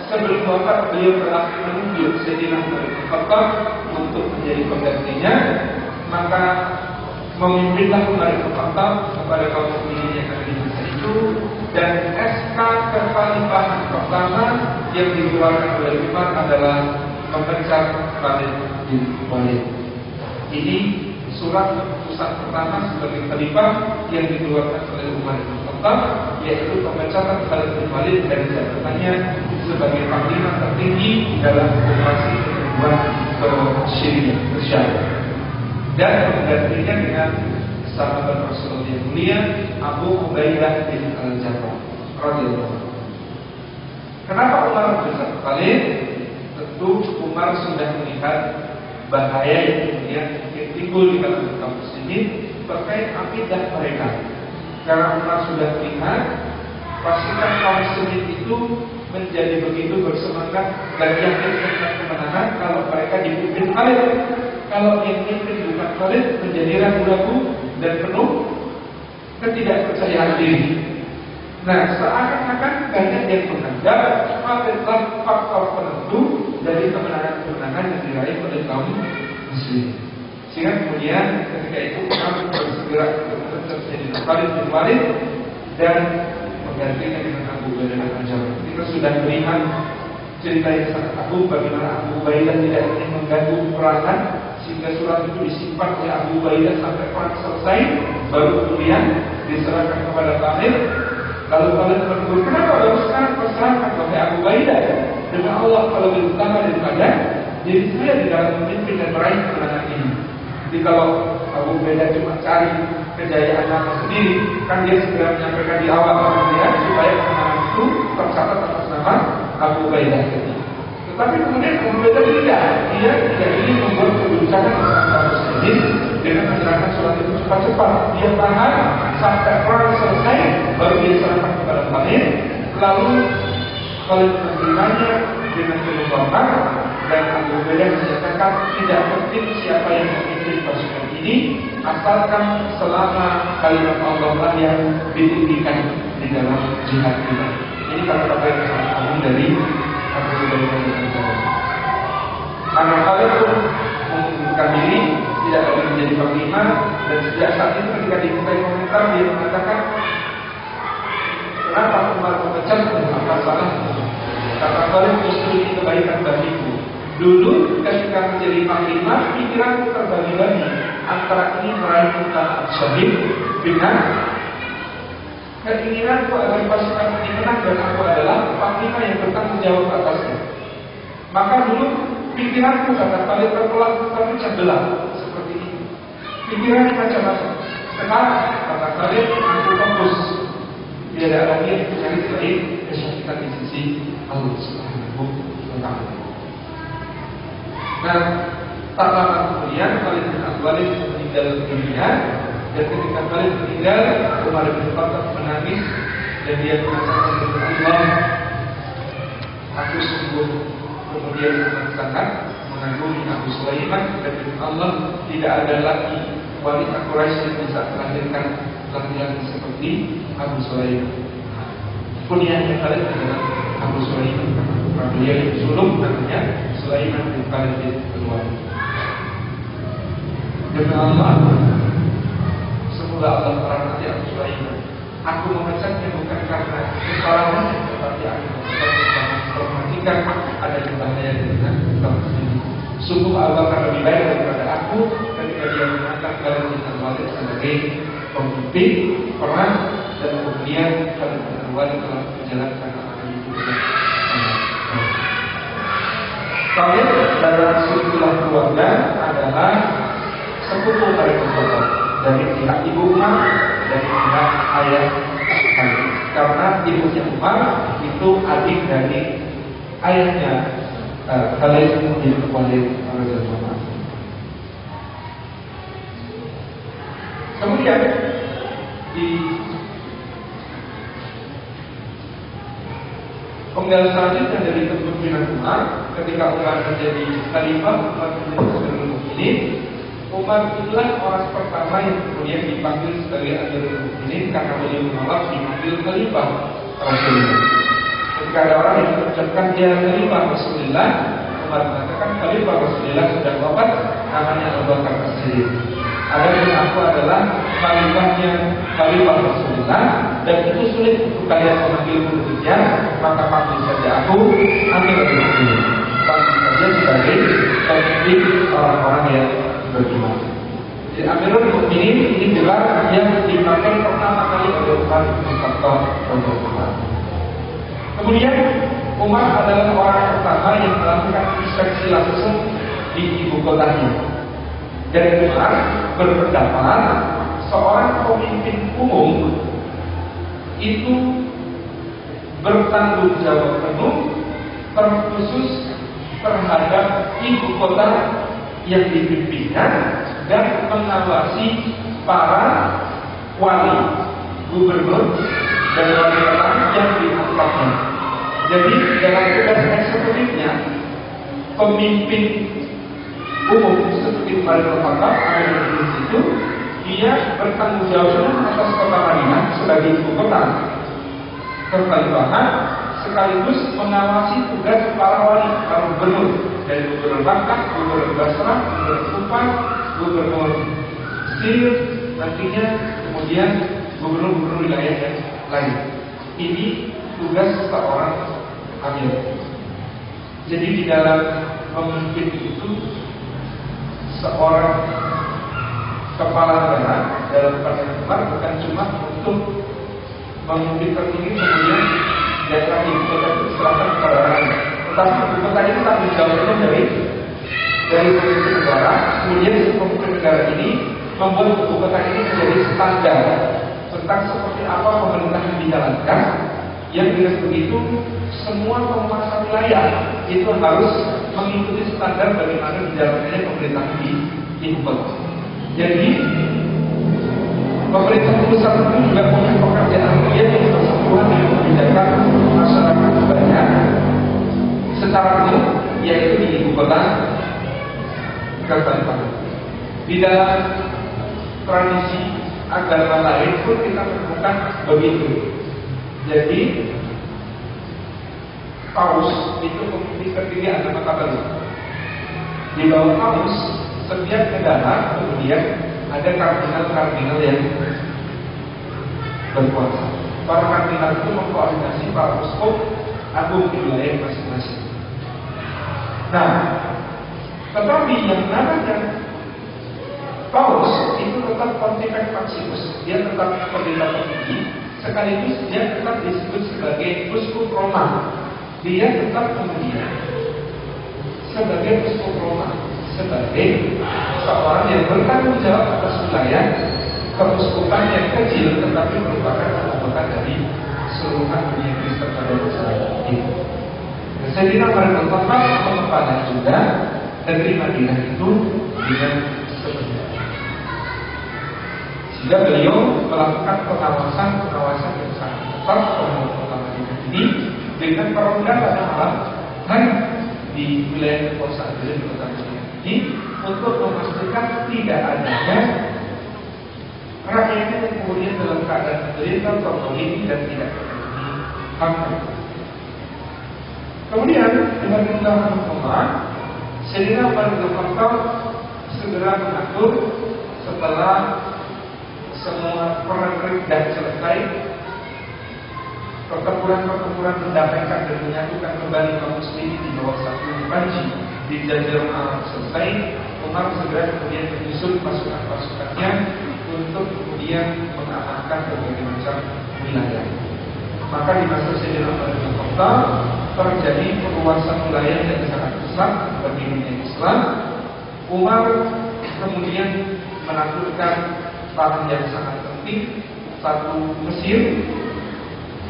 sebelum wafat beliau telah menunjuk Sayyidina Umar bin untuk menjadi penggantinya maka memimpinlah Umar bin kepada kaum muslimin yang ada di masa itu dan SK kekhalifahan pertama yang dikeluarkan oleh Umar adalah memecat Khalid bin Walid. Ini surat keputusan pertama sebagai khalifah yang dikeluarkan oleh Umar bin Khattab yaitu pemecatan Khalid bin Walid dari jabatannya sebagai panglima tertinggi dalam operasi kedua ke Syria dan menggantinya dengan sahabat Rasulullah yang mulia Abu Ubaidah bin Al-Jarrah radhiyallahu Kenapa Umar bin Khalid? Tentu Umar sudah melihat bahaya yang kemudian timbul di dalam kampus ini terkait akidah mereka. Karena Umar sudah melihat pasukan kaum muslimin itu menjadi begitu bersemangat dan yakin tentang kemenangan kalau mereka dipimpin Khalid kalau yang mimpin bukan Khalid menjadi ragu-ragu dan penuh ketidakpercayaan diri. Nah, seakan-akan banyak yang menganggap adalah faktor penentu dari kemenangan-kemenangan yang diraih oleh kaum muslim. Sehingga kemudian ketika itu kami bersegera terjadi Khalid bin Walid dan menggantinya dengan Abu Bakar al Kita sudah melihat cerita yang sangat agung bagaimana Abu Ubaidah tidak ingin mengganggu perangan sehingga surat itu disimpan oleh Abu Ubaidah sampai perang selesai baru kemudian diserahkan kepada Khalid lalu Khalid berkata kenapa baru sekarang perserahkan kepada Abu Ubaidah dengan Allah kalau lebih utama daripada jadi saya di dalam memimpin dan meraih kemenangan ini. Jadi kalau Abu Ubaidah cuma cari kejayaan nama sendiri kan dia segera menyampaikan di awal kemudian supaya kemenangan itu tercatat atas nama Abu Ubaidah Tetapi kemudian Abu Ubaidah tidak, dia tidak ingin membuat kebijakan kasus ini dengan menyerahkan surat itu cepat-cepat. Dia tahan sampai perang selesai, baru dia serahkan kepada Khalid. Lalu Khalid menerimanya dengan penuh dan Abu Ubaidah menyatakan tidak penting siapa yang memimpin pasukan ini, asalkan selama kalimat Allah lah yang ditinggikan di dalam jihad kita. Ini kata-kata yang sangat dari Abu Hurairah Karena kalian pun mengundurkan diri tidak lagi menjadi panglima dan sejak saat itu ketika diminta komentar dia mengatakan kenapa Umar memecat apa salah kata kalian ini kebaikan bagiku. Dulu ketika menjadi panglima, pikiranku terbagi-bagi antara ini meraih utama syahid dengan keinginanku agar pasukan ini menang dan aku adalah panglima yang bertanggung jawab atasnya. Maka dulu pikiranku kata kalian terpelah tapi belah seperti ini. Pikiran macam-macam. Sekarang kata kalian aku fokus tidak ada lagi yang mencari selain kesyaitan di sisi Allah Subhanahu wa Taala. Nah, tak lama kemudian Khalid bin Walid meninggal dunia dan ketika Khalid meninggal, Umar bin Khattab menangis dan dia mengatakan kepada Allah, aku sungguh kemudian sangat mengagumi Abu Sulaiman dan Allah tidak ada lagi wanita Quraisy yang bisa melahirkan laki-laki seperti Abu Sulaiman. Kunyahnya Khalid adalah Abu Sulaiman. Beliau yang sulung namanya Sulaiman bin Khalid bin Walid. Demi Allah, Semoga Allah merahmati Abu Sulaiman. Aku memecatnya bukan karena kesalahan, tetapi aku memperhatikan ada bahaya dengan bangsa ini. Sungguh Abu Bakar lebih baik daripada aku ketika dia mengangkat Khalid bin Walid sebagai pemimpin perang dan kemudian Khalid bin Walid telah menjalankan amanah itu Khalid dalam silsilah keluarga adalah sepupu dari Rasulullah dari pihak ibu Umar dan pihak ayah Khalid. Karena ibunya Umar itu adik dari uh, Khalid bin Walid radhiyallahu Kemudian di Penggal selanjutnya dari kepemimpinan Umar ketika Umar menjadi khalifah Umar menjadi Amirul Mukminin Umar itulah orang pertama yang kemudian dipanggil sebagai Amirul Mukminin karena beliau menolak dipanggil khalifah Rasulullah. Ketika ada orang yang mengucapkan dia khalifah Rasulullah, Umar mengatakan khalifah Rasulullah sudah wafat, namanya Abu Bakar As-Siddiq. Ada yang aku adalah khalifahnya khalifah Rasulullah dan itu sulit untuk kalian memanggil demikian, maka panggil saja aku Amirul Mukminin. Panggil saja sebagai pemimpin orang-orang yang beriman. Jadi Amirul Mukminin ini gelar yang dipakai pertama kali oleh Umar bin Khattab Kemudian Umar adalah orang pertama yang melakukan inspeksi langsung di ibu kotanya. Dan Umar berpendapat seorang pemimpin umum itu bertanggung jawab penuh terkhusus terhadap ibu kota yang dipimpinnya dan mengawasi para wali, gubernur dan wali kota yang diangkatnya. Jadi dalam tugas eksekutifnya, pemimpin umum seperti Umar bin Khattab itu dia bertanggung jawab atas kota Madinah sebagai ibu kota. Kekhalifahan sekaligus mengawasi tugas para wali, para gubernur. Dari gubernur Bangka, gubernur Basra, gubernur Kupang, gubernur Mesir, nantinya kemudian gubernur-gubernur wilayah yang lain. Ini tugas seorang amir. Jadi di dalam memimpin itu seorang kepala daerah dalam partai bukan cuma untuk memimpin tertinggi kemudian daerah ibu kota itu diserahkan kepada orang Tetapi kota itu tanggung jawabnya dari dari pemimpin negara. Kemudian pemimpin negara ini membuat ibu kota ini menjadi standar tentang seperti apa pemerintahan dijalankan. Yang dengan begitu semua penguasa wilayah itu harus mengikuti standar bagaimana dijalankannya pemerintahan di ibu kota. Jadi pemerintah pusat itu juga punya pekerjaan dia yang bersentuhan dengan kebijakan masyarakat banyak secara umum yaitu di ibu kota Kalimantan. Di dalam tradisi agama lain pun kita menemukan begitu. Jadi Paus itu pemimpin tertinggi agama Katolik. Di bawah Paus, setiap negara kemudian ada kardinal-kardinal yang berkuasa. Para kardinal itu mengkoordinasi para uskup agung di wilayah masing-masing. Nah, tetapi yang namanya Paus itu tetap pontifex maximus, dia tetap pendeta tertinggi, sekaligus dia tetap disebut sebagai uskup Roma. Dia tetap kemudian sebagai uskup Roma sebagai seorang yang bertanggung jawab atas wilayah keuskupan yang kecil tetapi merupakan anggota dari seluruh dunia Kristen pada masa itu. Sayyidina Umar bin Khattab mengepada juga negeri Madinah itu dengan. Sehingga beliau melakukan pengawasan pengawasan yang sangat ketat terhadap kota Madinah ini dengan pada malam hari di wilayah kekuasaan beliau di kota Madinah ini untuk memastikan tidak adanya rakyatnya yang kemudian dalam keadaan menderita ini dan tidak dihamkan. Kemudian dengan menggunakan hukuman, Sayyidina Umar bin Khattab segera mengatur setelah semua perang dan selesai pertempuran-pertempuran mendamaikan dan menyatukan kembali kaum muslimin di bawah satu panji di Jazirah Arab selesai, Umar segera kemudian menyusun pasukan-pasukannya untuk kemudian mengamankan berbagai macam wilayah. Maka di masa Sayyidina Umar Khattab terjadi perluasan wilayah yang sangat besar bagi dunia Islam. Umar kemudian menaklukkan tanah yang sangat penting satu Mesir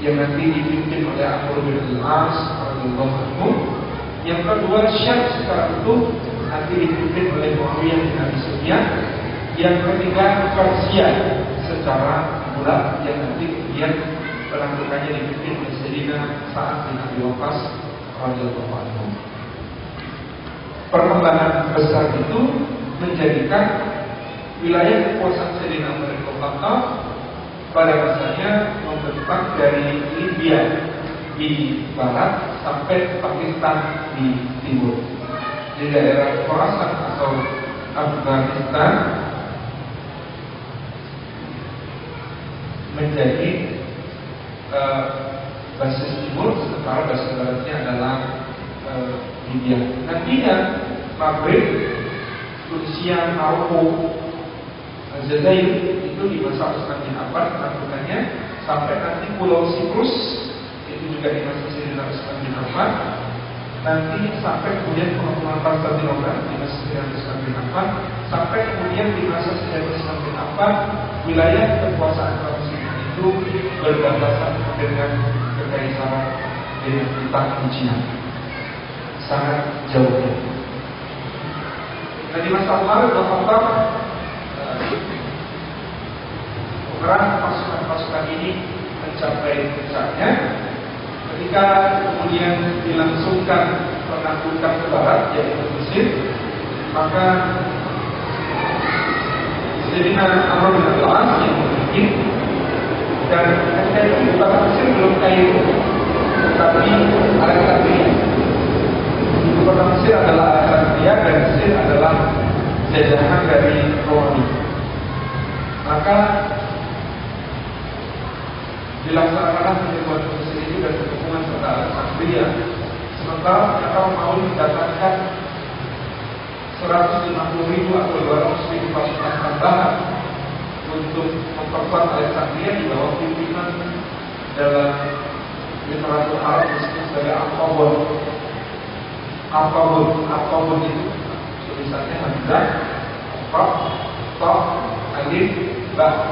yang nanti dipimpin oleh Abu bin Al-As. Yang kedua Syam secara utuh nanti dipimpin oleh Muawiyah bin Abi Sufyan. Yang ketiga Persia secara bulat yang nanti kemudian penaklukannya dipimpin oleh Sayyidina Sa'ad bin Abi Waqqas radhiyallahu anhu. Perkembangan besar itu menjadikan wilayah kekuasaan Sayyidina Umar bin pada masanya membentang dari Libya di barat sampai Pakistan di timur. Di daerah Khorasan atau Afghanistan menjadi uh, basis timur sementara basis baratnya adalah uh, Libya. Nantinya Maghrib, Rusia, Maroko, Aljazair itu di masa bin Affan melakukannya sampai nanti Pulau Siprus itu juga di masa Sayyidina Utsman bin Affan nanti sampai kemudian pengakuan Konstantinopel di masa Sayyidina Utsman bin Affan sampai kemudian di masa Sayyidina Utsman bin Affan wilayah kekuasaan kaum muslimin itu berbatasan dengan kekaisaran dengan di Cina sangat jauhnya. Nah di masa bin Khattab Perang pasukan-pasukan ini mencapai puncaknya. Ketika kemudian dilangsungkan penaklukan ke barat yaitu Mesir maka Sayyidina Amr bin Abdul yang memimpin dan ketika itu bukan Mesir belum Kairo tapi Alexandria ibu kota Mesir adalah Alexandria dan Mesir adalah jajahan dari Romawi maka dilaksanakanlah penyembuhan itu dan pertemuan serta Alexandria. Sementara mereka mau mendatangkan 150 ribu atau 200 ribu pasukan tambahan untuk memperkuat Alexandria di bawah pimpinan dalam literatur Arab disebut sebagai Al-Qabul. Al-Qabul, Al-Qabul itu tulisannya Hamzah, Qaf, Qaf, Alif, Ba,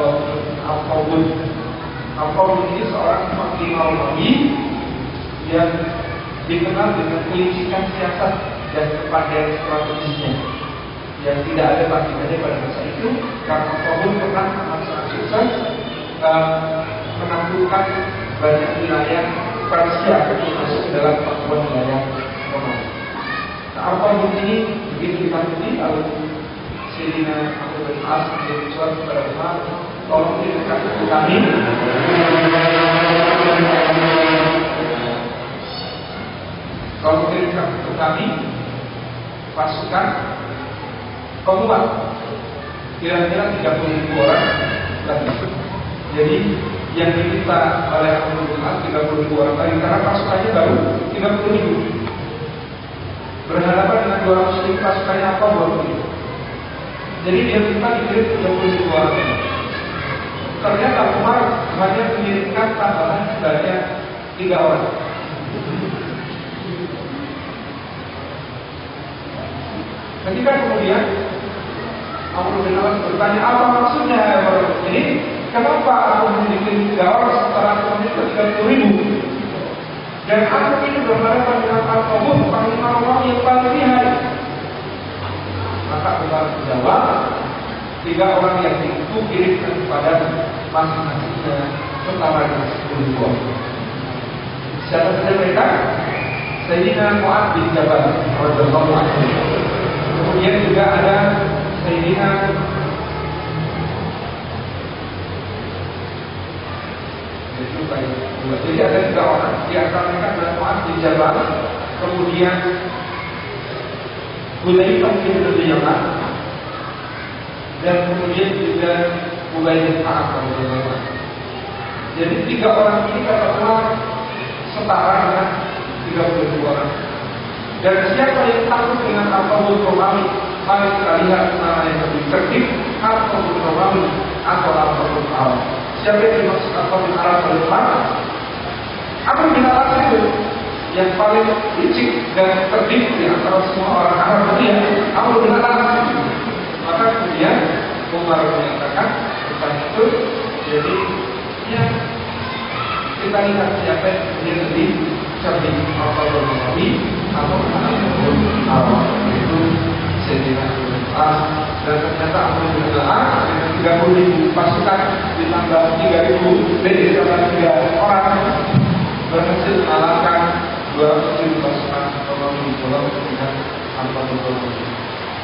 Al-Qabul. Al-Qawmi ini seorang Romawi yang dikenal dengan kelicikan siasat dan kepandaian strategisnya yang tidak ada bandingannya pada masa itu karena Al-Qawmi pernah amat sangat sukses uh, menaklukkan banyak wilayah Persia masuk ke dalam pakuan wilayah Romawi. Nah, Al-Qawmi ini begitu ditakuti lalu Sayyidina Abu bin menjadi kepada tolong kami. Tolong ke kami pasukan penguat kira-kira 30 ribu orang lagi jadi yang diminta oleh Abu Bakar 30 ribu karena pasukannya baru 30 ribu. Berhadapan dengan 200 ribu pasukannya apa baru jadi dia dikirim 30 ribu orang ternyata Umar hanya mengirimkan tambahan sebanyak tiga orang. Ketika kemudian Abu bin Awas bertanya apa maksudnya ini? Kenapa aku memiliki tiga orang sementara aku memiliki tiga puluh ribu? Dan aku ini berhadapan dengan Al-Qabul, panglima orang yang paling lihat. Maka Umar menjawab, tiga orang yang itu kirimkan kepada masing-masingnya pertama dengan sepuluh buah. Siapa saja mereka? Sayyidina Mu'ad bin Jabal radhiyallahu anhu. Kemudian juga ada Sayyidina Jadi ada tiga orang di antara mereka adalah Mu'ad bin Jabal, kemudian Hulaifah bin Yaman, dan kemudian juga Ubay bin Ka'ab Jadi tiga orang ini kata Allah setara dengan tiga puluh orang. Dan siapa yang takut dengan apa pun Romawi, mari kita lihat mana yang lebih tertib, apa pun Romawi atau apa pun Arab. Siapa yang dimaksud apa pun Arab parah? Apa yang kita itu yang paling licik dan tertib di antara semua orang Arab dunia? Yang kita Maka kemudian Umar menyatakan tentang itu jadi ya kita lihat siapa yang lebih cerdik apa Nawawi atau anak itu Sayyidina Al dan ternyata Amr bin dengan 30 ribu pasukan ditambah 3 ribu dari 3 orang berhasil mengalahkan 200 ribu pasukan Romawi dalam dengan Amr bin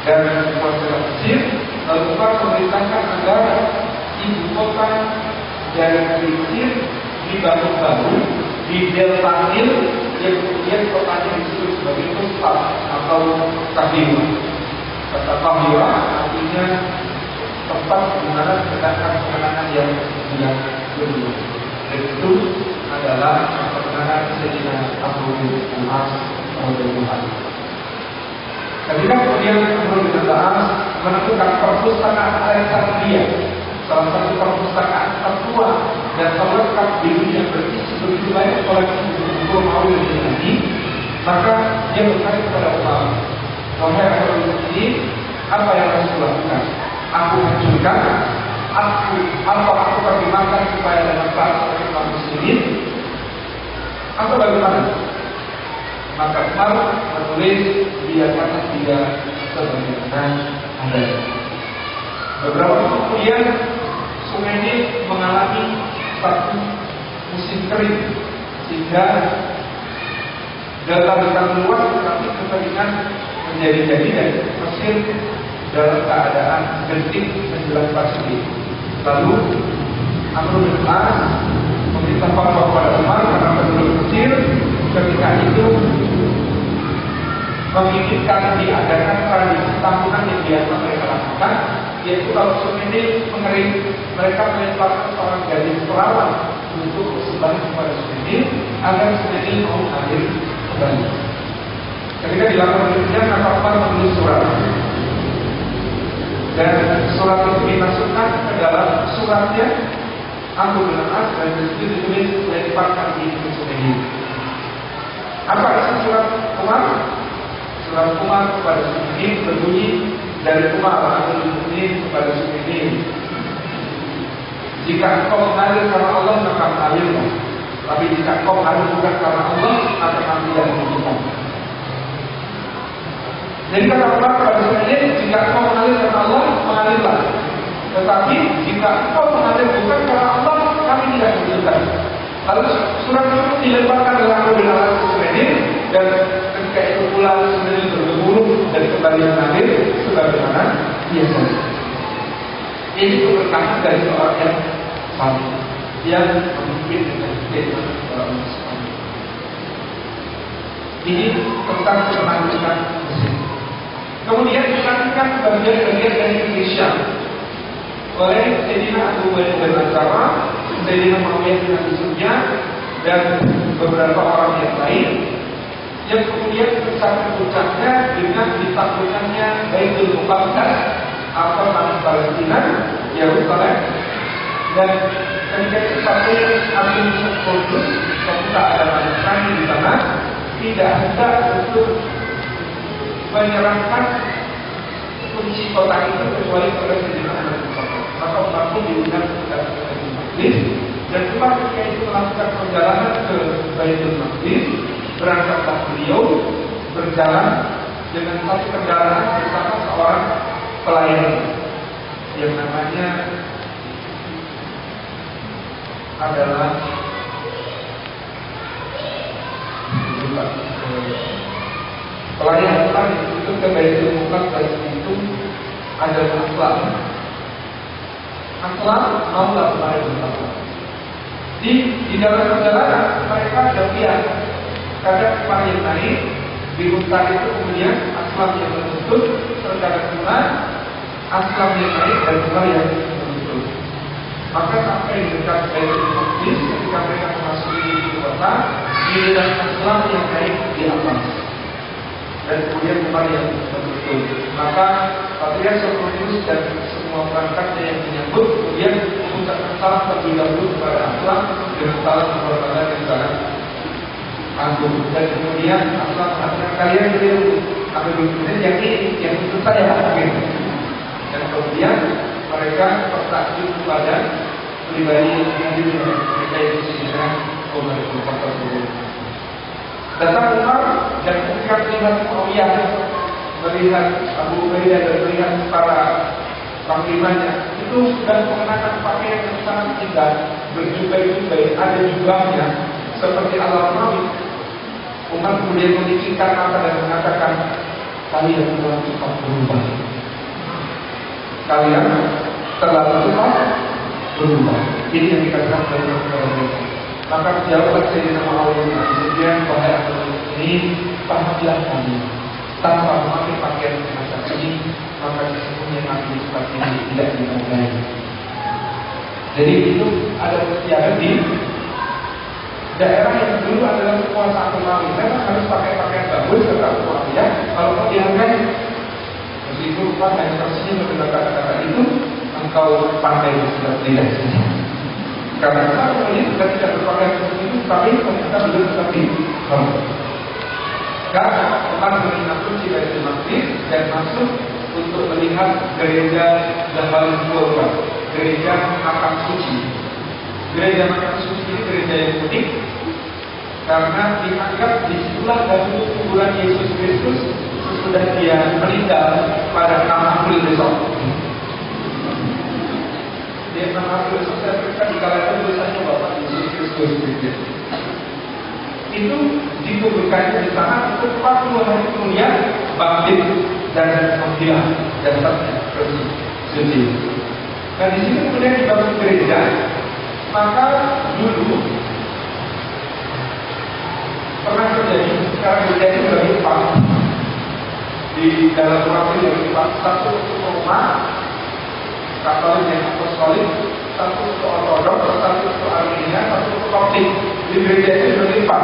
dan Muhammad Mesir lalu Umar memerintahkan agar ibu kota dari Mesir dibangun baru di Delta Nil yang kemudian kotanya disebut sebagai Tusfat atau Kahira. Kata Kahira artinya tempat di mana terdapat kemenangan yang tidak kedua. Itu adalah kemenangan Sayyidina Abu Al-As radhiyallahu Ketika kemudian Amr bin As menemukan perpustakaan Alexandria salah satu perpustakaan tertua dan terlengkap di dunia berisi begitu banyak koleksi buku-buku dan Yunani, maka dia bertanya kepada Umar, Wahai Amirul ini, apa yang harus kulakukan? Aku hancurkan, aku apa aku pertimbangkan supaya dalam perasaan kaum muslimin atau bagaimana? Maka Umar menulis kata tidak sebagaimana ada. Beberapa waktu kemudian sungai ini mengalami satu musim kering sehingga data besar luas tetapi kekeringan menjadi-jadi dan Mesir dalam keadaan genting menjelang pasti. Lalu Amr bin As meminta fatwa kepada Umar karena penduduk Mesir ketika itu menginginkan diadakan tradisi tahunan yang biasa mereka lakukan yaitu kalau sungai ini mengering mereka melemparkan seorang gadis perawan untuk sembah kepada sungai ini agar sungai ini mau hadir kembali ketika dilakukan demikian surat itu dimasukkan ke dalam suratnya Abu bin As dan di situ ditulis lemparkan di sungai ini apa isi surat Umar Surat Umar kepada Sufyan berbunyi dari Umar Abu Mukmin kepada Sufyan. Jika engkau mengalir karena Allah maka mengalirlah. Tapi jika engkau mengalir bukan karena Allah maka kami tidak membutuhkan. Jadi kata Umar kepada Sufyan, jika mengalir Allah mengalirlah. Tetapi jika engkau mengalir bukan karena Allah kami tidak membutuhkan. Lalu surat itu dilemparkan dalam mobil alat dan ketika itu pulang sendiri bergemuruh dan kembali mengalir sebagaimana biasa. Ini keberkahan dari seorang yang saleh yang memimpin dengan statement orang. Ini tentang mesin. Kemudian dilanjutkan bagian-bagian dari Indonesia. Oleh Sayyidina Abu Bakar bin Asara, Sayyidina Muhammad bin dan beberapa orang yang lain yang kemudian mencapai puncaknya dengan ditaklukkannya Baitul Muqaddas atau tanah Palestina, Yerusalem, dan ketika itu sampai Abu Kudus, ketika ada Nasrani di sana, tidak ada untuk menyerahkan kunci kota itu kecuali pada Sayyidina Muhammad Maka Umar pun diundang ke Maqdis dan Umar ketika itu melakukan perjalanan ke Baitul Maqdis berangkatlah beliau berjalan dengan satu kendaraan bersama seorang pelayan yang namanya adalah Tuhan itu ke Baitul Muqaddas itu ada aslam aslam maulah kemarin bersama di di dalam perjalanan mereka ada kadang yang naik di hutan itu kemudian aslam yang tertutup terkadang pula aslam yang naik dan pula yang tertutup maka sampai di dekat Baitul Maqdis ketika mereka memasuki ibu kota giliran aslam yang naik di atas dan kemudian kembali yang tertutup maka Patriark Sokronius dan semua perangkatnya yang menyambut kemudian mengucapkan salam terlebih dahulu kepada aslam dengan salam kehormatan yang sangat agung dan kemudian Allah mengatakan kalian keliru ambil kemudian yang ini yang itu saya mungkin dan kemudian mereka bertakjub kepada pribadi yang hadir mereka itu Sayyidina Umar bin Khattab Datang Umar dan ketika melihat Muawiyah melihat Abu Ubaidah dan melihat para panglimanya itu sudah mengenakan pakaian yang sangat indah berjubai-jubai ada jubahnya seperti alam Nabi Umar kemudian memikirkan mata dan mengatakan kalian telah cepat berubah. Kalian terlalu cepat berubah. Ini yang dikatakan oleh maka jawablah Sayyidina Muawiyah kemudian wahai ini pahamilah kami tanpa memakai pakaian semacam ini maka sesungguhnya nabi seperti ini tidak dimulai. Jadi itu ada persiapan di daerah yang dulu adalah kekuasaan Romawi. Memang harus pakai pakaian bagus kata ya. Kalau mau dihargai, meskipun upah dan persisnya mendengar kata-kata itu, engkau pandai sudah tidak Karena kita ini sudah tidak seperti itu, tapi kita belum seperti Karena Umar menerima kunci dari Maqdis dan masuk untuk melihat gereja Jabal Qurba, gereja makam suci. Gereja makam suci ini gereja yang unik karena dianggap di situlah dahulu kuburan Yesus Kristus sesudah dia meninggal pada 6 April besok. Dia 6 April besok saya periksa di kalender tulisannya Bapak Yesus itu dikuburkannya di sana untuk 40 hari kemudian bangkit dan menghilang jasadnya suci. Nah di sini kemudian dibangun gereja, maka dulu pernah terjadi sekarang itu dari empat di dalam rumah itu dari empat satu rumah Katolik dan Apostolik, satu untuk Ortodoks, satu untuk Armenia, satu untuk Koptik. Di gereja itu empat.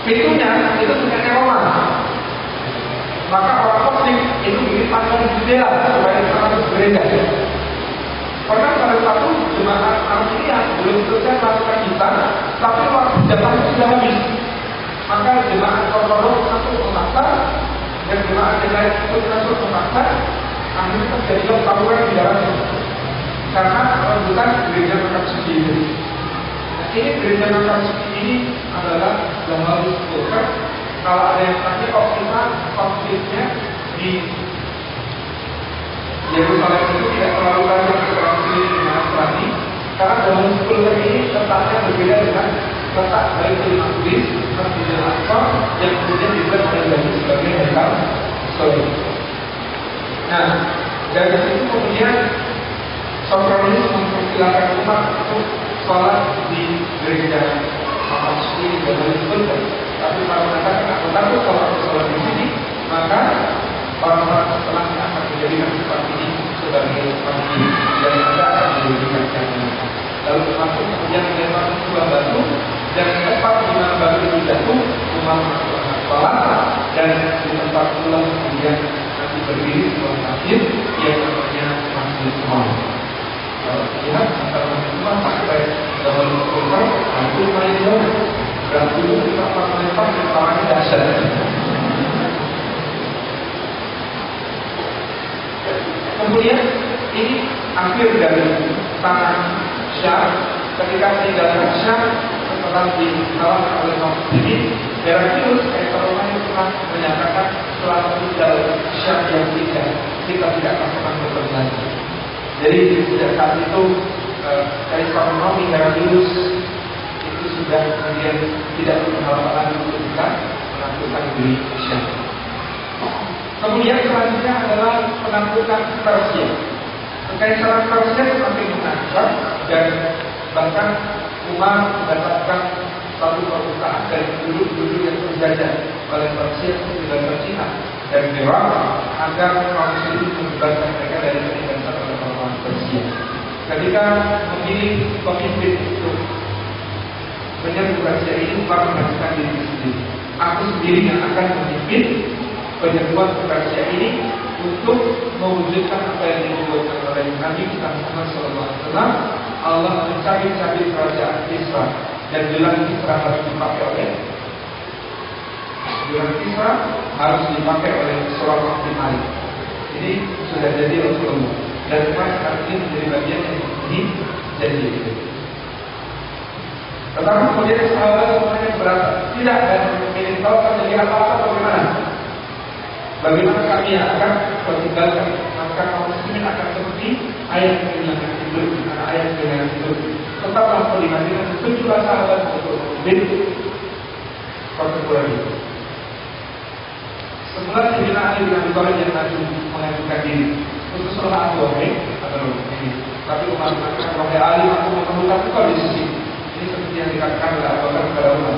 Pintunya itu punya Roma, maka orang Koptik itu bikin pagar jendela supaya bisa masuk gereja. Pernah pada satu jemaat Armenia belum selesai melakukan kita, tapi waktu jatahnya sudah habis. Maka jemaat Ortodoks masuk memaksa dan jemaat yang lain ikut masuk memaksa, akhirnya terjadi tawuran di dalamnya. Karena rebutan gereja suci itu. Nah, ini gereja makam suci ini adalah dalam hal kalau ada yang kok kita konfliknya di Yerusalem itu tidak terlalu banyak konflik dengan Nasrani karena dalam sepuluh ini letaknya berbeda dengan letak Baitul Maqdis Masjidil Aqsa yang kemudian dibuat oleh Nabi sebagai hekal sorry. Nah, dari situ kemudian Sokrates mempersilakan umat untuk sholat di gereja makam suci dan disebutkan tapi kalau mengatakan aku takut kalau aku sholat di sini maka orang-orang setelahnya akan menjadikan tempat ini sebagai masjid dan anda akan menjadikan jangan lalu termasuk kemudian melempar sebuah batu dan tempat di mana batu itu jatuh rumah sholat dan di tempat pulang kemudian nanti berdiri sebuah masjid yang namanya masjid Umar kalau lihat antara masjid Umar sampai Jabal Qurban, itu paling jauh. Dan dulu kita akan melempar lemparannya dahsyat. Kemudian ini akhir dari tangan Syah ketika meninggalkan Syah setelah dikalahkan oleh kaum muslimin Heraklius ekonomi pernah menyatakan setelah tinggal Syah yang tiga kita tidak akan pernah bertemu lagi. Jadi sejak saat itu Kaisar Romawi Heraklius itu sudah kemudian tidak berhalangan untuk kita menaklukkan diri Syam. Kemudian selanjutnya adalah penaklukan Persia. Kekaisaran Persia semakin mengancam dan bahkan Umar mendapatkan satu permukaan dari penduduk-penduduk yang terjajah oleh Persia untuk tinggal Cina dan Irak agar kaum muslimin membebaskan mereka dari penindasan oleh orang Persia ketika memilih pemimpin untuk menyerbu rahasia ini Umar mengatakan diri sendiri. Aku sendiri yang akan memimpin penyerbuan rahasia ini untuk mewujudkan apa yang dibuatkan oleh Nabi kita Muhammad SAW. Allah mencari-cari kerajaan Isra dan gelang Isra harus dipakai oleh gelang Isra harus dipakai oleh seorang optimal ini sudah jadi Rasulullah dan emas ini menjadi bagian yang jadi. Tetapi kemudian sahabat semuanya berasa tidak dan ini tahu terjadi apa-apa bagaimana? Bagaimana kami akan meninggalkan maka kaum muslimin akan seperti ayat kehilangan hidup, ayat kehilangan hidup. Tetaplah di Madinah, tujuh sahabat untuk bin pertempuran itu. Setelah Sayyidina Ali bin Abi yang maju mengajukan diri, Rasulullah Abu Bakar atau ini. Tapi Umar mengatakan wahai Ali, aku memerlukan kau di sisi. Ini seperti yang dikatakan oleh Abu Bakar kepada Umar.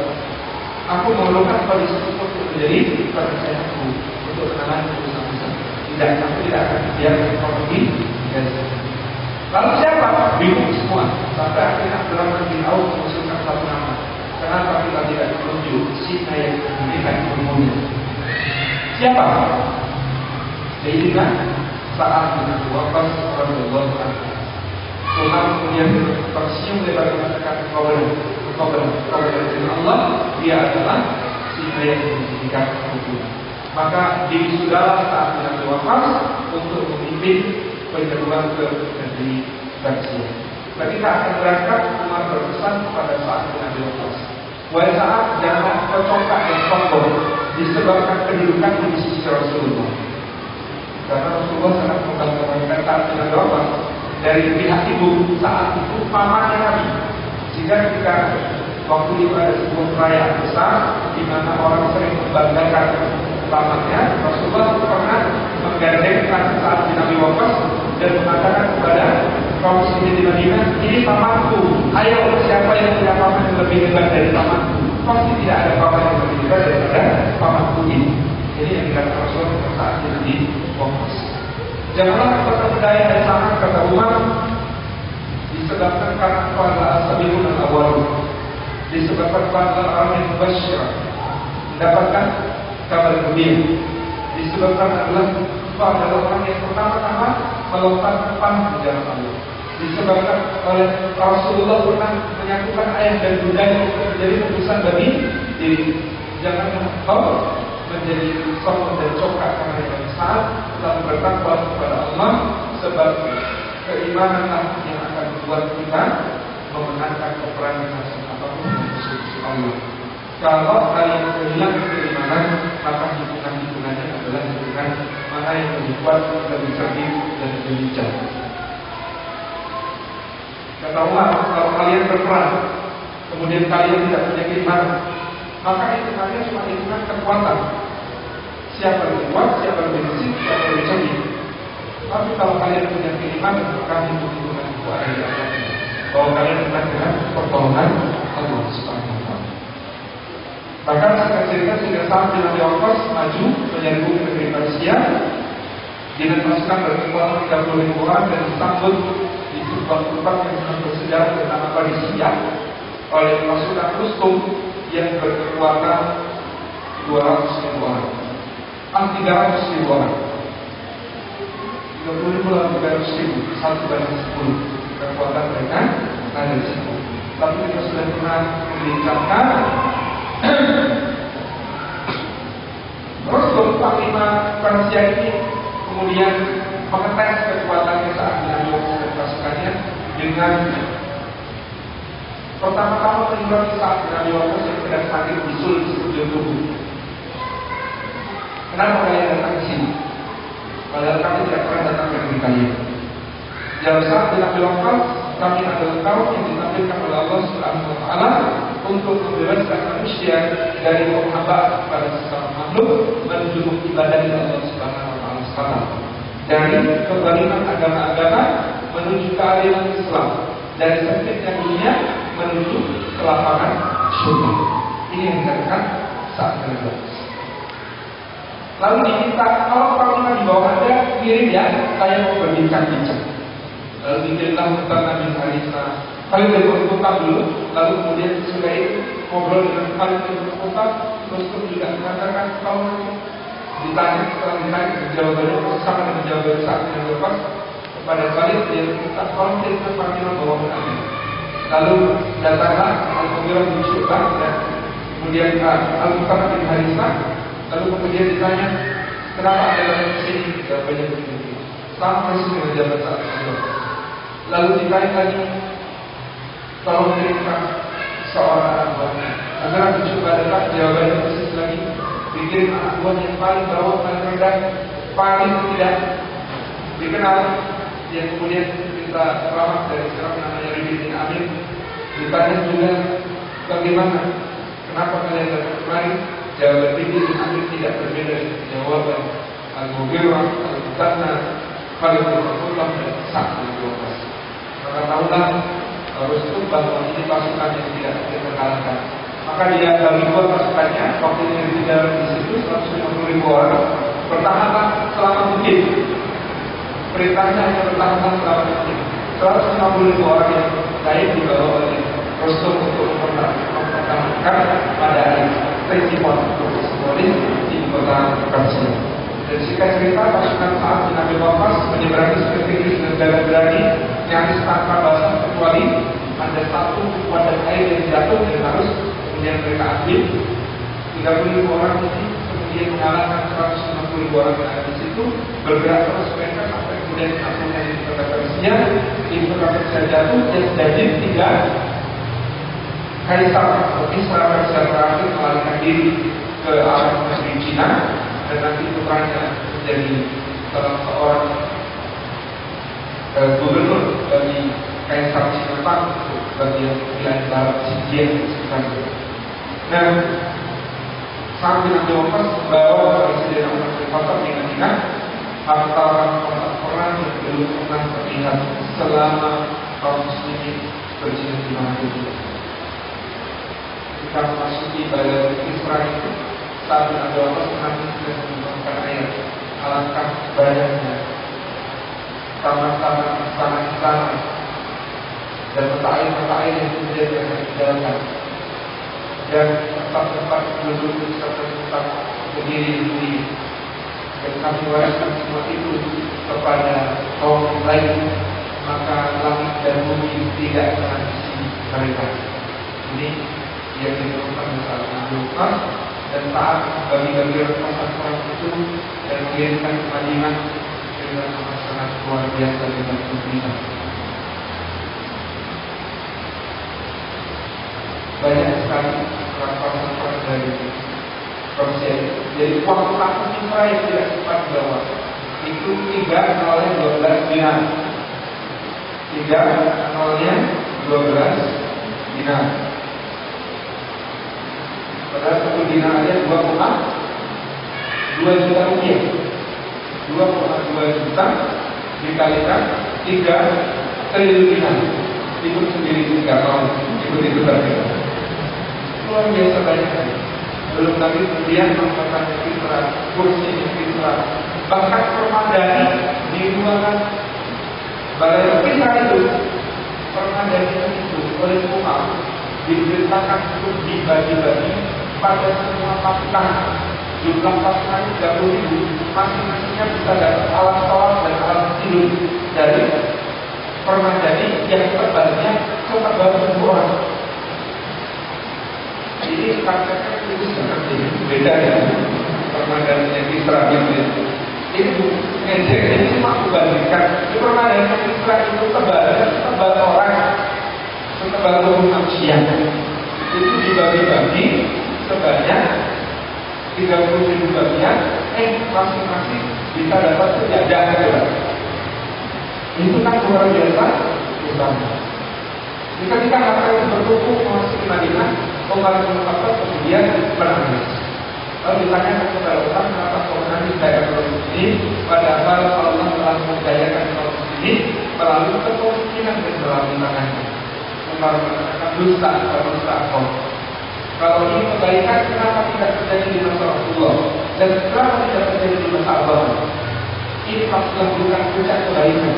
Aku memerlukan kau di sisi untuk menjadi aku untuk menangani urusan-urusan. Tidak, aku tidak akan biarkan kau pergi Lalu siapa? Bingung semua. Sampai akhirnya Abdurrahman bin Auf mengusulkan satu nama. Kenapa kita tidak menunjuk si yang memberikan ilmunya? Siapa? Sayyidina bin Abu Waqqas radhiyallahu anhu. Umar kemudian tersium lebar mengatakan kau benar, kau benar, kau benar dengan Allah. Dia adalah si yang menjadikan hukum. Maka diwisudahlah Sa'ad bin Abu Waqqas untuk memimpin penyeruan ke negeri Persia. Ketika akan berangkat, Umar berpesan kepada Sa'ad bin Abi Sa'ad, jangan kau dan sombong disebabkan kedudukan di sisi Rasulullah. Karena Rasulullah sangat mengutamakan saat dengan doa dari pihak ibu saat itu pamannya Nabi. Jika kita waktu itu ada sebuah perayaan besar di mana orang sering membanggakan pamannya, Rasulullah pernah menggandengkan saat Nabi Waqqas dan mengatakan kepada kaum muslimin di Madinah, ini pamanku, ayo siapa yang punya paman yang lebih hebat dari pamanku? pasti tidak ada paman yang lebih hebat daripada paman ini. Jadi yang dikatakan Rasulullah saat itu di fokus. Janganlah terpedaya dan sangat kata Umar disebabkan karena pada asabirun dan awal disebabkan pada orang yang mendapatkan kabar gembira disebabkan adalah pada orang yang pertama-tama melompat panah di jalan Allah disebabkan oleh Rasulullah pernah menyatukan ayah dan bundanya untuk menjadi tebusan bagi diri. Jangan kau menjadi sombong dan cokak karena yang saat telah bertakwa kepada Allah sebab keimanan yang akan membuat kita memenangkan peperangan nasib apa pun Allah. Kalau kalian kehilangan keimanan, maka hitungan-hitungannya adalah hitungan mana yang lebih kuat, lebih cerdik, dan lebih bijak. Kata kalau kalian berperang, kemudian kalian tidak punya keimanan, maka itu kalian cuma hitungan kekuatan. Siapa lebih kuat, siapa lebih bersih, siapa lebih cerdik. Tapi kalau kalian punya keimanan, maka itu hitungan di atas. Bahwa kalian menang dengan pertolongan Allah Subhanahu wa. Bahkan saya cerita sehingga saat Nabi maju menyerbu negeri Persia dengan pasukan berkekuatan 30 ribu orang dan disambut tempat-tempat yang sangat bersejarah tentang apa disiap oleh pasukan Rustum yang berkekuatan 200 ribu orang. Ah, 300 ribu orang. 30 ribu lalu 300 ribu, satu banding 10 kekuatan mereka ada di situ. Tapi kita sudah pernah membincangkan *clears throat* Rustum Panglima Persia ini kemudian mengetes kekuatannya saat diambil pasukannya dengan pertama-tama menyebabkan saat Nabi Muhammad sedang sakit bisul di sekujur tubuh. Kenapa kalian datang ke sini? Padahal kami tidak pernah datang ke negeri kalian. Yang saat Nabi Muhammad kami adalah kaum yang ditampilkan oleh Allah Subhanahu Wa Taala untuk membebaskan manusia dari penghambaan pada sesama makhluk menuju ibadah Allah Subhanahu Wa Taala dari kezaliman agama-agama menuju keadilan Islam dari sempitnya dunia menuju kelapangan surga. Ini yang dikatakan saat ke Lalu diminta kalau panglima di bawah ada kirim ya, saya mau berbincang-bincang. Lalu dikirimlah tentang Nabi Harisa. Kali berkumpul dulu, lalu kemudian sesudah itu ngobrol dengan kali berkumpul, terus pun juga mengatakan kalau ditanya setelah ditanya jawabannya sama dengan jawaban saat yang lepas pada kali dia minta tolong cerita Fatimah bahwa benar. Lalu datanglah Al-Mughirah bin Syu'bah dan kemudian uh, Al-Muqaddam bin Harithah lalu kemudian ditanya kenapa ada datang ke sini jawabannya begini sama persis dengan jawaban saat itu lalu ditanya lagi tolong cerita seorang anak. Agar mencoba datang jawabannya persis lagi. Bikin anak buah yang paling bawah, paling rendah, paling tidak dikenal. Yang kemudian kita ramah dari sekarang namanya Ridin bin Amin. Ditanya juga bagaimana, kenapa kalian datang kemari? Jawaban Ridin bin Amin tidak berbeda dengan jawaban Al-Mughirah, Al-Mutanna, Khalid bin Abdullah dan Sa'ad bin Maka tahulah Rasul bahwa ini pasukan yang tidak kita kalahkan. Maka dia bagi dua pasukannya, waktu itu tinggal di situ 150 ribu orang, bertahanlah selama mungkin. Perintahnya hanya bertahanlah selama mungkin. 150 ribu orang yang lain dibawa oleh Rasul untuk mempertahankan pada hari untuk simbolis di kota Persia. Dan jika cerita pasukan saat bin Abi Waqqas menyeberangi seperti Inggris dengan gagah berani nyaris tanpa basah kecuali ada satu wadah air yang jatuh dan harus kemudian mereka ambil 30 ribu orang ini kemudian mengalahkan 150 ribu orang yang ada di situ bergerak terus mereka sampai kemudian akhirnya kota Persia jatuh dan jadi tiga kaisar atau Isra Persia terakhir melarikan diri ke arah negeri Cina dan nanti putranya menjadi seorang uh, gubernur bagi Kaisar Jepang untuk bagian wilayah barat Xinjiang sekarang. Nah, saat bin Abdul Waqas membawa Presiden Umar bin Khattab Madinah harta orang yang belum pernah terlihat selama kaum muslimin berjihad di Madinah. Kita memasuki Israel itu saat ada Allah menangis dan menyumbangkan air alangkah banyaknya taman-taman istana-istana dan peta air-peta air yang kemudian mereka dan tempat-tempat penduduk serta tempat berdiri di dan kami wariskan semua itu kepada kaum lain maka langit dan bumi tidak akan isi mereka. Ini yang dilakukan oleh Allah dan taat bagi bagian orang itu dan mengirimkan ke Madinah dengan sangat luar biasa dengan kita. Banyak sekali orang-orang dari Persia. Jadi waktu aku yang tidak sempat dibawa itu tiga nolnya dua belas dinar. Tiga nolnya dua belas dinar. Padahal satu dinar aja 2,2 juta rupiah 2,2 juta dikalikan 3 triliun dinar ikut sendiri tiga tahun ikut itu saja luar biasa banyak belum lagi kemudian mengatakan fitrah kursi fitrah. Bahkan permadani di ruangan balai fitrah itu permadani itu oleh Umar diberitakan untuk dibagi-bagi pada semua pasukan jumlah pasukan 30 ribu masing-masingnya bisa dapat alat sholat dan alat tidur. Dari permadani yang tebalnya setebal seribu orang jadi prakteknya itu seperti beda ya. Permadani yang Isra gitu itu ngejek. Ini cuma itu permadani yang Isra itu tebalnya tebal orang. Setebal manusia. Itu dibagi-bagi sebanyak 30 ribu bagian, eh masing-masing bisa dapat sejajar gitu Itu kan luar biasa. Utama. Jika kita itu bertumpuk memasuki Madinah, Umar Khattab kemudian menangis. Lalu ditanya kepada orang kenapa kau menangis saya ini padahal Allah telah memperdayakan kaum ini melalui kepemimpinan dan melalui tangannya. Umar mengatakan dusta dusta kau kalau ini kebaikan, kenapa tidak terjadi di masa Rasulullah? Dan kenapa tidak terjadi di masa Abu Ini maksudnya bukan puncak kebaikan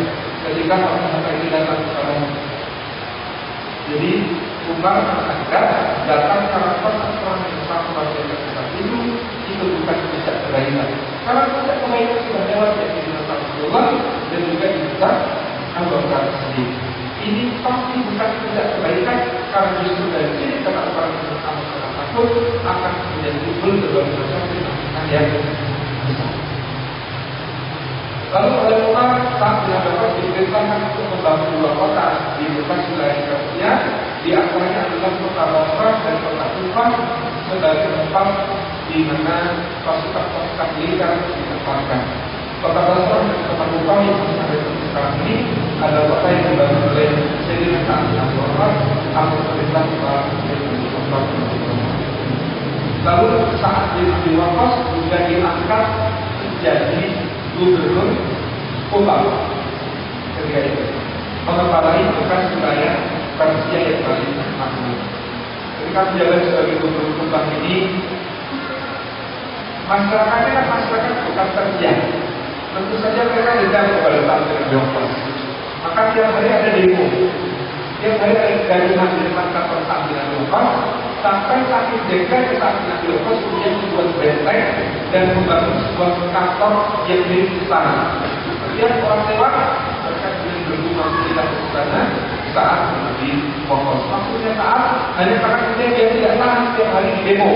ketika orang ini datang kepada Jadi Umar mengatakan datang karena orang yang sama pada tempat itu itu bukan puncak kebaikan. Karena puncak kebaikan sudah lewat di masa Rasulullah dan juga Abu Bakar sendiri. Ini pasti bukan tidak kebaikan karena justru dari sini kata orang bersama sama takut akan menjadi timbul berbagai macam kesakitan yang besar. Lalu oleh Umar saat dapat diperintahkan untuk membangun dua kota di depan wilayah Persia Di antaranya adalah kota Basra dan kota Kufah sebagai tempat di mana pasukan-pasukan militer ditempatkan. Kota Basra dan kota Kufah yang ada di sekarang ini adalah kota yang dibangun oleh Sayyidina Sa'ad Waqqas atau perintah para Lalu saat Abi Waqqas juga diangkat menjadi gubernur Kufah ketika itu. Mengepalai bekas wilayah Persia yang paling makmur. Ketika menjabat sebagai gubernur Kufah ini masyarakatnya kan masyarakat bukan Persia. Tentu saja mereka dendam kepada Tampil Jongkos. Maka tiap hari ada demo. Tiap hari ada garisan di depan kantor Tampil Jongkos. Sampai sakit jengkel ke Tampil Jongkos kemudian membuat benteng dan membangun sebuah kantor yang milik istana. Setiap orang lewat mereka kemudian berbunga tidak ke sana saat menjadi pokok. Maksudnya saat hanya karena dia tidak tahan setiap hari demo.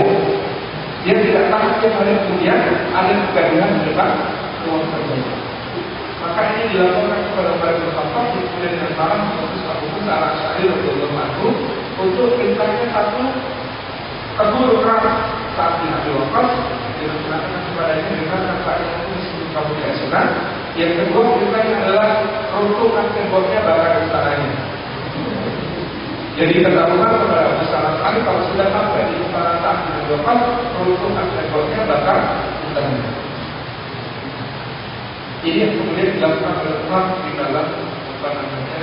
Dia tidak tahan setiap hari kemudian ada kegaduhan di depan ruang kerja. Maka ini dilaporkan kepada para Khattab kemudian dengan malam mengutus Abu Musa al Asy'ari radhiyallahu anhu untuk perintahnya satu tegur keras saat di Nabi Waqqas dengan mengatakan kepadanya dengan saya itu sebelum kamu. Yang kedua perintahnya adalah runtuhkan temboknya bakar istananya. Jadi ketahuan kepada Abu Salam Ali kalau sudah sampai di istana saat di Nabi Waqqas runtuhkan temboknya bakar istananya. Ini yang kemudian dilakukan oleh Trump di dalam apa namanya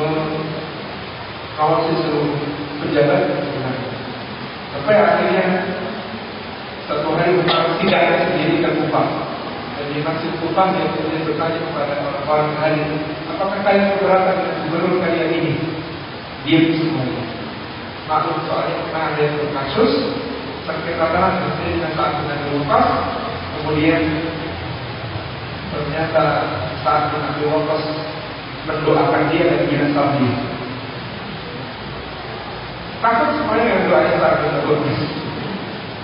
mengawasi seluruh pejabat Sampai akhirnya satu hari Umar tidak sendiri ke Kufah dan di Kufah dia kemudian bertanya kepada orang-orang hari apakah kalian keberatan dengan gubernur kalian ini? Diam semuanya. Maklum soalnya pernah ada yang berkasus sengketa tanah dengan saat dengan Kufah kemudian ternyata saat Nabi Waqqas mendoakan dia dan binasa dia. Takut semuanya dengan doanya saat Waqqas.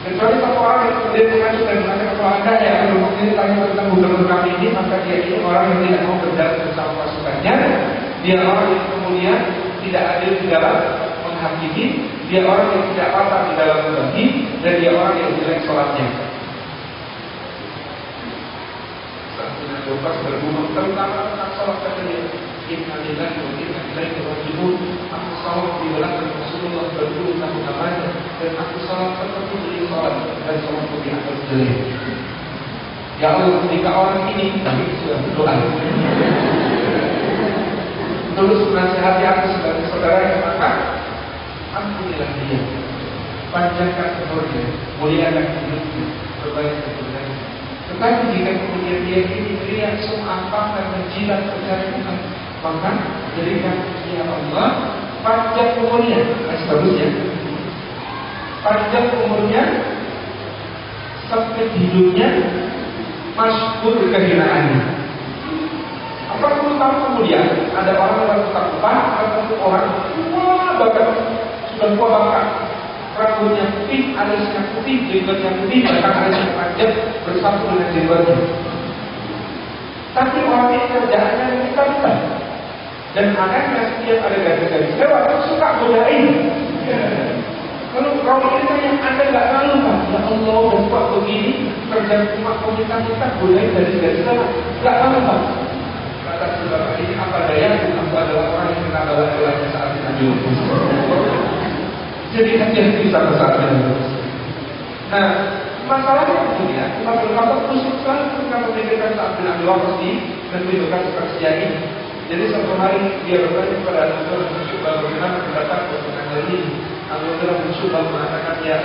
Kecuali satu orang yang kemudian mengacu dan mengatakan kalau anda yang akan ini tanya tentang gubernur kami ini, maka dia ini orang yang tidak mau berjalan bersama pasukannya. Dia orang yang kemudian tidak adil di dalam menghakimi, dia orang yang tidak patah di dalam berbagi, dan dia orang yang jelek sholatnya. Lepas bergumam terutama tentang sholat katanya Inna lillahi wa inna ilaihi rajiun. Aku sholat di belakang Rasulullah berpuluh tahun lamanya Dan aku sholat seperti beliau sholat Dan sholat di atas jelek. Ya Allah, jika orang ini Tapi sudah berdoa Terus menasihati aku sebagai saudara yang maka Ampunilah dia Panjangkan umurnya Muliakan hidupnya Berbaik kebenaran tetapi jika kemudian dia ini teriak sumpah dan menjilat kejaringan, maka berikan ya Allah panjang umurnya. Masih bagus ya. Panjang umurnya sampai hidupnya masyhur kehinaannya. Apa tahun kemudian ada orang yang ketakutan, ada orang tua bahkan sudah tua bahkan rambutnya putih, alisnya putih, jenggotnya putih, bahkan alisnya panjang bersatu dengan jenggotnya. Tapi orang ini kerjaannya kita kita. Dan anaknya setiap ada gadis-gadis lewat, suka godain. Kalau kalau ini tanya, anda nggak tahu pak? Ya Allah, dan kok begini kerja cuma komunitas kita godain gadis-gadis lewat, nggak tahu pak? Kata sebab ini apa daya? Aku adalah orang yang kita bawa dalamnya saat kita jadi hanya bisa besarnya. Nah, masalahnya kemudian Umar bin Khattab khusus sekali ketika memikirkan saat bin Abi Waqqas ini dan menunjukkan kesaksian ini. Jadi suatu hari dia bertanya kepada Abu Bakar bagaimana pendapat tentang hal ini. Abu Bakar mencoba mengatakan ya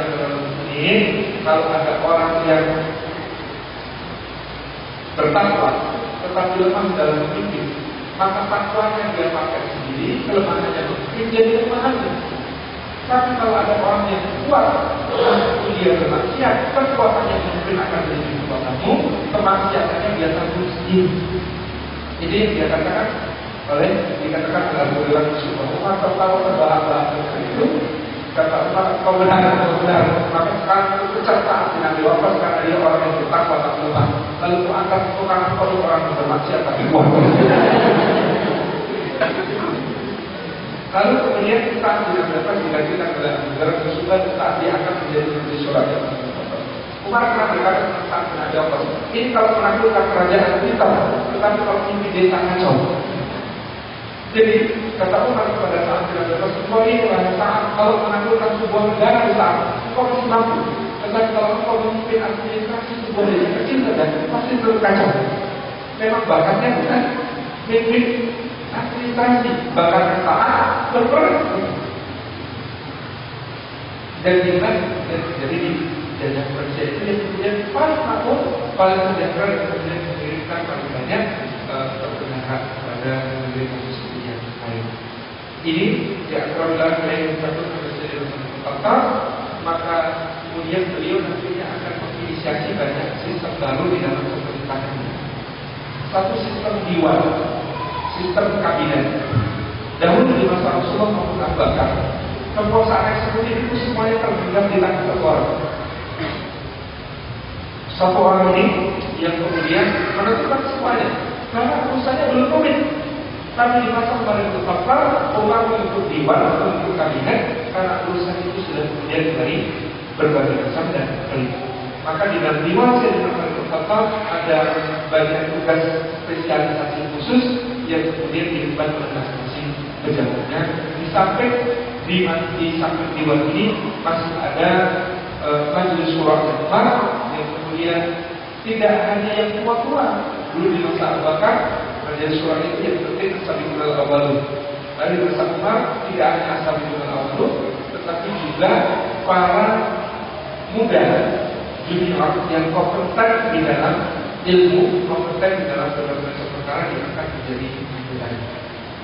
ini kalau ada orang yang bertakwa tetapi lemah dalam berpikir maka takwanya dia pakai sendiri kelemahannya berpikir jadi kelemahannya tapi kalau ada orang yang kuat, dia bermaksiat, kekuatannya mungkin akan menjadi kekuatanmu, kemaksiatannya dia tanggung sendiri. Yang dia katakan oleh dikatakan dalam bulan Syukur Umar tertawa terbahak-bahak itu kata kau benar kau benar maka sekarang itu kecerdasan dengan diwakaf karena dia orang yang bertakwa tak lemah lalu ku angkat itu karena kau orang yang bermaksiat tapi kuat Lalu kemudian saat dapat digantikan oleh Abu Bakar Rasulullah saat dia akan menjadi menteri syurga. Umar pernah berkata tentang Jafar. Ini kalau menaklukkan kerajaan kita, tetapi kalau ini desa kacau. Jadi kata Umar kepada saat tidak Rasulullah ini adalah saat kalau menaklukkan sebuah negara besar, kau masih mampu. Tetapi kalau engkau memimpin administrasi sebuah desa kecil saja, pasti terkacau. Memang bakatnya bukan mimpin administrasi, bahkan taat berperang. Dan juga jadi di jajah Persia itu yang kemudian paling makmur, paling sejahtera dan kemudian mengirimkan paling banyak perkenahan pada negeri muslim yang lain. Ini di antara wilayah yang disebut sebagai kota, maka kemudian beliau nantinya akan menginisiasi banyak sistem baru di dalam pemerintahannya. Satu sistem diwan, sistem kabinet. Dahulu di masa Rasulullah Abu Bakar, kekuasaan eksekutif itu semuanya tergenggam di tangan satu. Satu orang ini yang kemudian menentukan semuanya, karena urusannya belum rumit. Masa kemarin itu Bakar, orang untuk diwan, untuk kabinet, karena urusan itu sudah kemudian dari berbagai macam dan pelik. Maka di dalam diwan Sayyidina Umar Khattab ada banyak tugas spesialisasi khusus yang kemudian diemban oleh masing-masing pejabatnya. Di samping di, di samping diwan ini masih ada uh, majelis surah Umar yang kemudian tidak hanya yang tua-tua dulu di masa Abu Bakar majelis surah itu yang penting asabikul awalun. Lalu Umar tidak hanya asabikul awalun tetapi juga para muda junior yang kompeten di dalam ilmu, kompeten di dalam berbagai perkara yang akan menjadi pimpinan.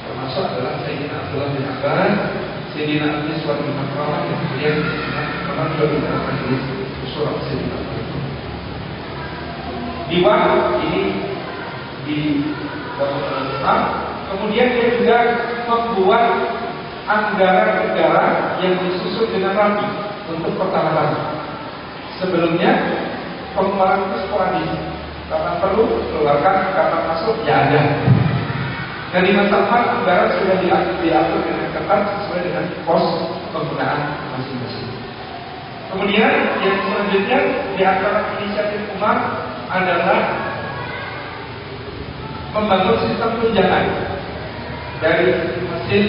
Termasuk adalah Sayyidina Abdullah bin Abbas, Sayyidina Abi Suwad bin Makramah yang kemudian memang juga dalam majelis surah Sayyidina Di waktu ini di Islam, kemudian dia juga membuat anggaran negara yang disusun dengan rapi untuk pertahanan. Sebelumnya pengeluaran itu sporadis. Kapan perlu keluarkan, kapan masuk ya ada. Dan di masa anggaran sudah diatur, diatur dengan ketat sesuai dengan pos penggunaan masing-masing. Kemudian yang selanjutnya di antara inisiatif umat adalah membangun sistem tunjangan dari hasil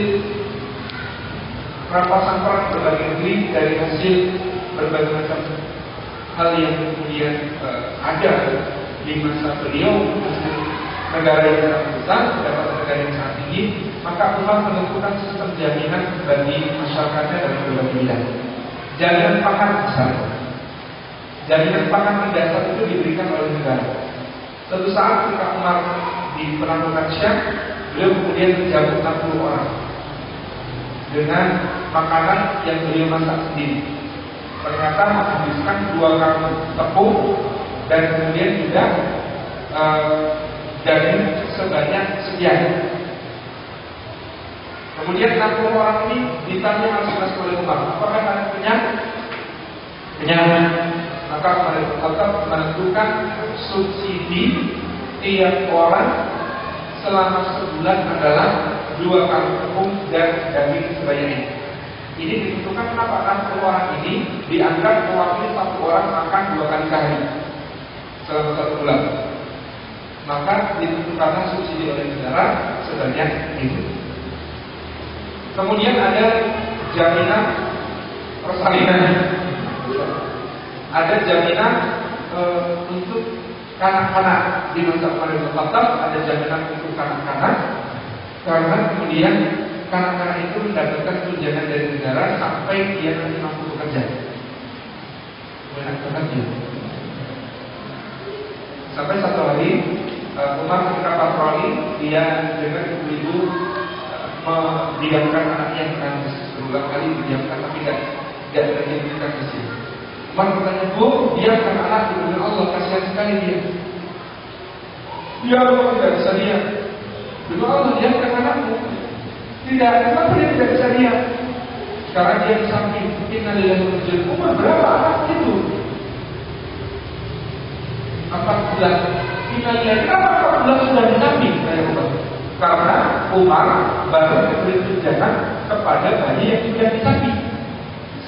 rampasan perang berbagai negeri dari hasil berbagai macam hal yang kemudian uh, ada di masa beliau negara yang sangat besar, dapat negara yang sangat tinggi, maka umat menentukan sistem jaminan bagi masyarakatnya dalam berbagai bidang. Jaminan pakan misalnya. Jaminan pakan mendasar itu diberikan oleh negara. Suatu saat ketika Umar di penangguhan Syekh, beliau kemudian menjamu 60 orang dengan makanan yang beliau masak sendiri ternyata menghabiskan dua karung tepung dan kemudian juga uh, daging sebanyak sekian. Kemudian 60 orang ini ditanya masing-masing oleh Umar, apakah kalian kenyang? Kenyang. Maka pada tetap menentukan subsidi tiap orang selama sebulan adalah dua karung tepung dan daging sebanyak ini. Ini ditentukan kenapa? Karena pengeluaran ini dianggap mewakili satu orang makan dua kali sehari selama satu bulan. Maka ditentukan subsidi oleh negara sebanyak itu. Kemudian ada jaminan persalinan. Ada jaminan e, untuk kanak-kanak di masa Umar ada jaminan untuk kanak-kanak karena kemudian karena itu mendapatkan tunjangan dari negara sampai dia nanti mampu bekerja. Sampai satu hari uh, Umar ketika patroli dia dengan ibu-ibu uh, mendiamkan anaknya dengan berulang kali didiamkan tapi tidak tidak terjadikan di sini. Umar bertanya, Bu, diamkan anak dengan Allah kasihan sekali dia. Dia tidak bisa dia. Demi Allah diamkan anakmu. Tidak, kenapa dia tidak bisa lihat? Sekarang dia di samping Innalillahi wa inna Umar berapa anak itu? Empat bulan. Innalillahi kenapa empat bulan sudah di samping saya Umar? Karena Umar baru memberi tunjangan kepada bayi yang sudah disapi.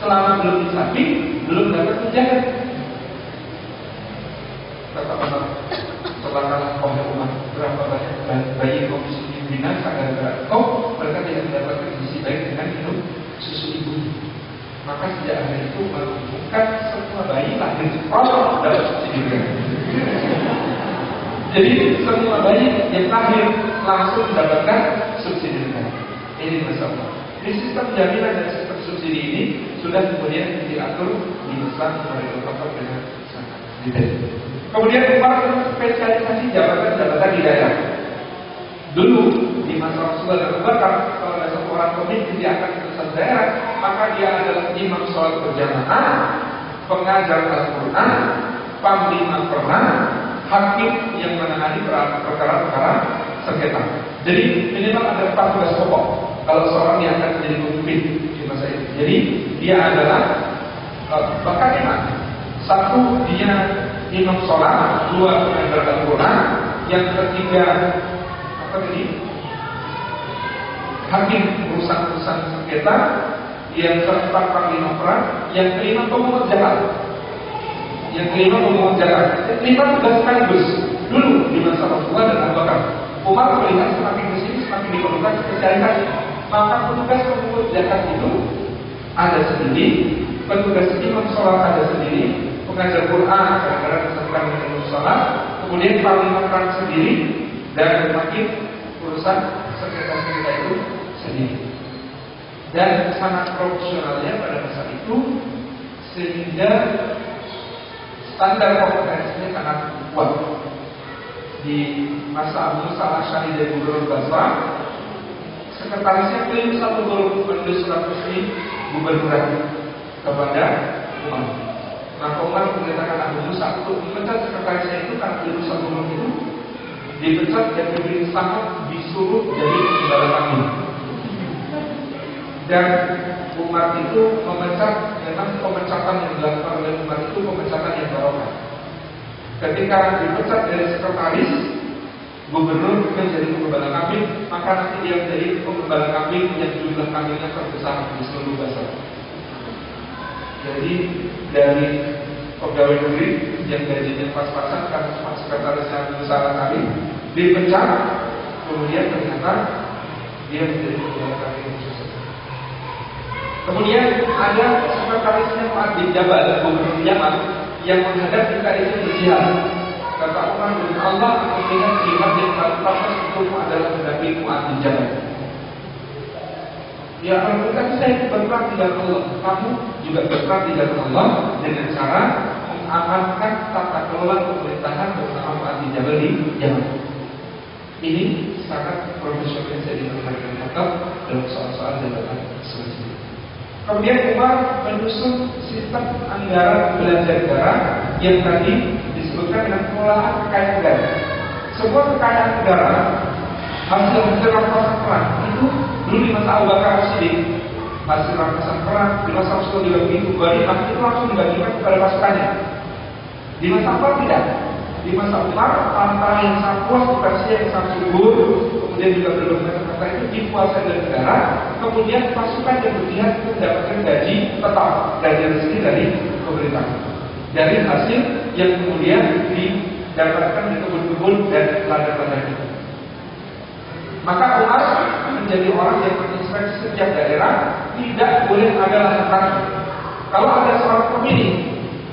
Selama belum disapi, belum dapat tunjangan. Kata Umar, setelah Umar, berapa banyak bayi kau bisa binasa gara-gara kau mereka tidak mendapatkan gizi baik dengan minum susu ibu. Maka sejak hari itu bukan semua bayi lahir oh dapat subsidi Jadi semua bayi yang lahir langsung mendapatkan subsidi. Ini masalah. Di sistem jaminan dan sistem subsidi ini sudah kemudian diatur di Islam oleh Bapak dengan sangat detail. Kemudian para spesialisasi jabatan-jabatan di daerah. Dulu di masa Rasulullah dan Abu Bakar, kalau ada seorang pemimpin dia akan ke daerah, maka dia adalah imam sholat berjamaah, pengajar Al-Quran, panglima perang, hakim yang menangani perkara-perkara sengketa. Jadi minimal ada empat tugas pokok kalau seorang yang akan menjadi pemimpin masa itu. Jadi dia adalah bahkan imam. Satu dia imam sholat, dua mengajar Al-Quran, yang ketiga apa tadi? Hakim urusan-urusan sengketa, yang keempat panglima perang, yang kelima pemungut zakat. Yang kelima pemungut zakat. Lima tugas sekaligus. Dulu di masa Rasulullah dan Abu Bakar. Umar melihat semakin ke sini semakin diperlukan spesialisasi. Maka petugas pemungut zakat itu ada sendiri, petugas imam sholat ada sendiri, pengajar Quran kadang-kadang disertakan dengan sholat, kemudian panglima perang sendiri dan makin urusan sengketa-sengketa itu sendiri. Dan sangat profesionalnya pada masa itu sehingga standar kompetensinya sangat kuat di masa Abu Musa Asyari dari Gubernur Basra sekretarisnya beliau satu guru menulis surat resmi gubernur kepada Umar. Maka Umar memerintahkan Abu Musa untuk memecat sekretarisnya itu karena beliau satu itu dipecat dan diberi sangat disuruh jadi kembali kami. Dan Umar itu memecat memang pemecatan yang dilakukan oleh Umar itu pemecatan yang barokah. Ketika dipecat dari sekretaris, gubernur menjadi pengembala kambing, maka nanti dia menjadi pengembala kambing yang jumlah kambingnya terbesar di seluruh Basra. Jadi dari pegawai negeri yang gajinya pas-pasan cuma sekretarisnya besar kambing dipecat, kemudian ternyata dia menjadi pengembala kambing yang sukses. Kemudian ada sekretarisnya Mu'ad bin Jabal, gubernur Yaman, yang menghadap kita itu berjihad Kata Umar bin Allah melihat jihad yang paling pantas untukmu adalah mendampingi Mu'ad bin Jabal. Ya kalau kita saya berperang di dalam Allah, kamu juga berperang di dalam Allah dengan cara mengamankan tata kelola pemerintahan bersama bin Jabal di Yaman. Ini sangat profesional yang saya diperhatikan dalam soal-soal jabatan ini. Kemudian Umar menyusun sistem anggaran belanja negara yang tadi disebutkan dengan pengelolaan kekayaan negara. Sebuah kekayaan negara hasil hasil rampasan perang itu dulu di masa Abu Bakar Siddiq hasil rampasan perang di masa Rasulullah begitu ghanimah itu langsung dibagikan kepada pasukannya. Di masa Umar tidak. Di masa Umar tanpa yang sangat puas di Persia yang sangat subur kemudian juga berdominan kata itu dikuasai oleh negara kemudian pasukan yang berjihad mendapatkan gaji tetap gaji rezeki dari pemerintah dari hasil yang kemudian didapatkan di kebun-kebun dan ladang-ladang itu. Maka Umar menjadi orang yang menginspeksi setiap daerah tidak boleh ada lahan Kalau ada seorang pemilik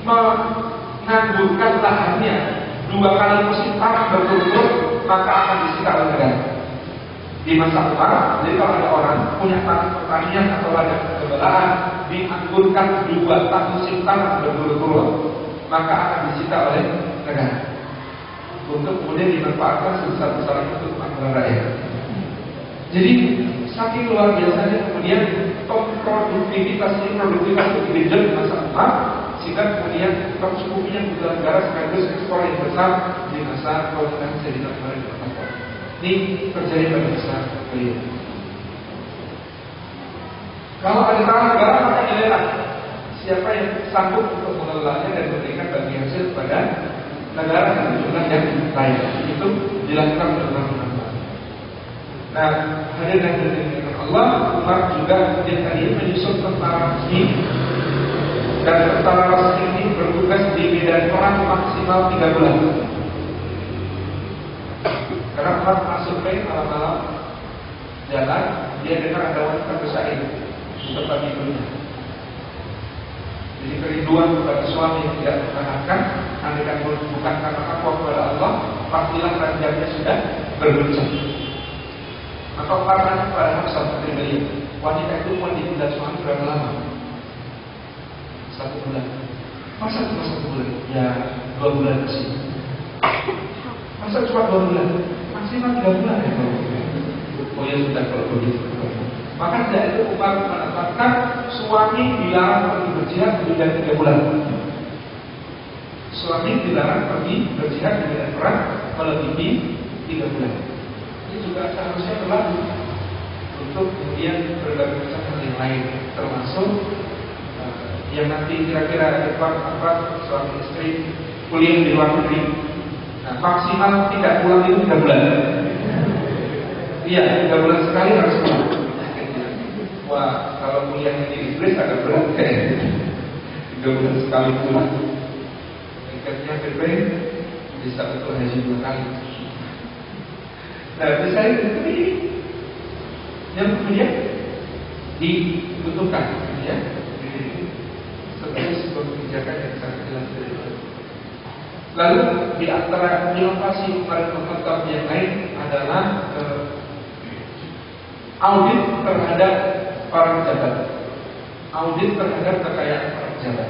menganggukan lahannya dua kali musim tanah berturut-turut maka akan disita negara. Di masa Umar, jadi kalau ada orang punya tanah pertanian atau ladang kebelaan dianggurkan dua musim tanah berturut-turut maka akan disita oleh negara untuk kemudian dimanfaatkan sebesar-besarnya untuk kemakmuran rakyat. Jadi saking luar biasanya kemudian produktivitas ini produktivitas itu masa Umar sehingga kemudian tercukupinya kebutuhan negara sekaligus ekspor yang besar di masa Rasulullah Sayyidina Umar bin Khattab. Ini terjadi pada masa beliau. Kalau ada tanah negara maka dilelang siapa yang sanggup untuk mengelolanya dan memberikan bagi hasil kepada negara dengan jumlah yang lain. Itu dilakukan oleh Nah, hadir dan Allah, Umar juga dia tadi menyusun tentara resmi dan tentara resmi ini bertugas di medan perang maksimal 3 bulan. Karena Umar masuk ke malam-malam jalan, dia dengar ada wanita bersaing di tempat tidurnya. Jadi kerinduan kepada suami yang tidak tertahankan, andaikan bukan karena takwa kepada Allah, pastilah ranjangnya sudah berguncang. Maka karena kepada Hamzah putri beliau, wanita itu mau ditinggal suami berapa lama? Satu bulan. Masa cuma satu bulan? Ya dua bulan sih. Masa cuma dua bulan? Maksimal tiga bulan ya kalau Oh ya sudah kalau begitu. Maka tidak itu Umar menetapkan suami dilarang pergi berjihad lebih dari tiga bulan. Suami dilarang pergi berjihad di medan perang melebihi tiga bulan. Ini juga seharusnya berlaku untuk kemudian berbagai macam hal yang lain, termasuk yang nanti kira-kira depan apa suami istri kuliah di luar negeri. Nah, maksimal tidak pulang itu tiga bulan. Iya, tiga bulan sekali harus pulang. Wah, kalau kuliahnya di Inggris agak berat kayak tiga bulan sekali pulang. Tiketnya PP bisa untuk haji dua kali. Nah, saya itu yang kemudian dibutuhkan, ya. Sebagai sebuah kebijakan yang sangat jelas dari Lalu di antara inovasi bin yang lain adalah eh, audit terhadap para pejabat. Audit terhadap kekayaan para pejabat.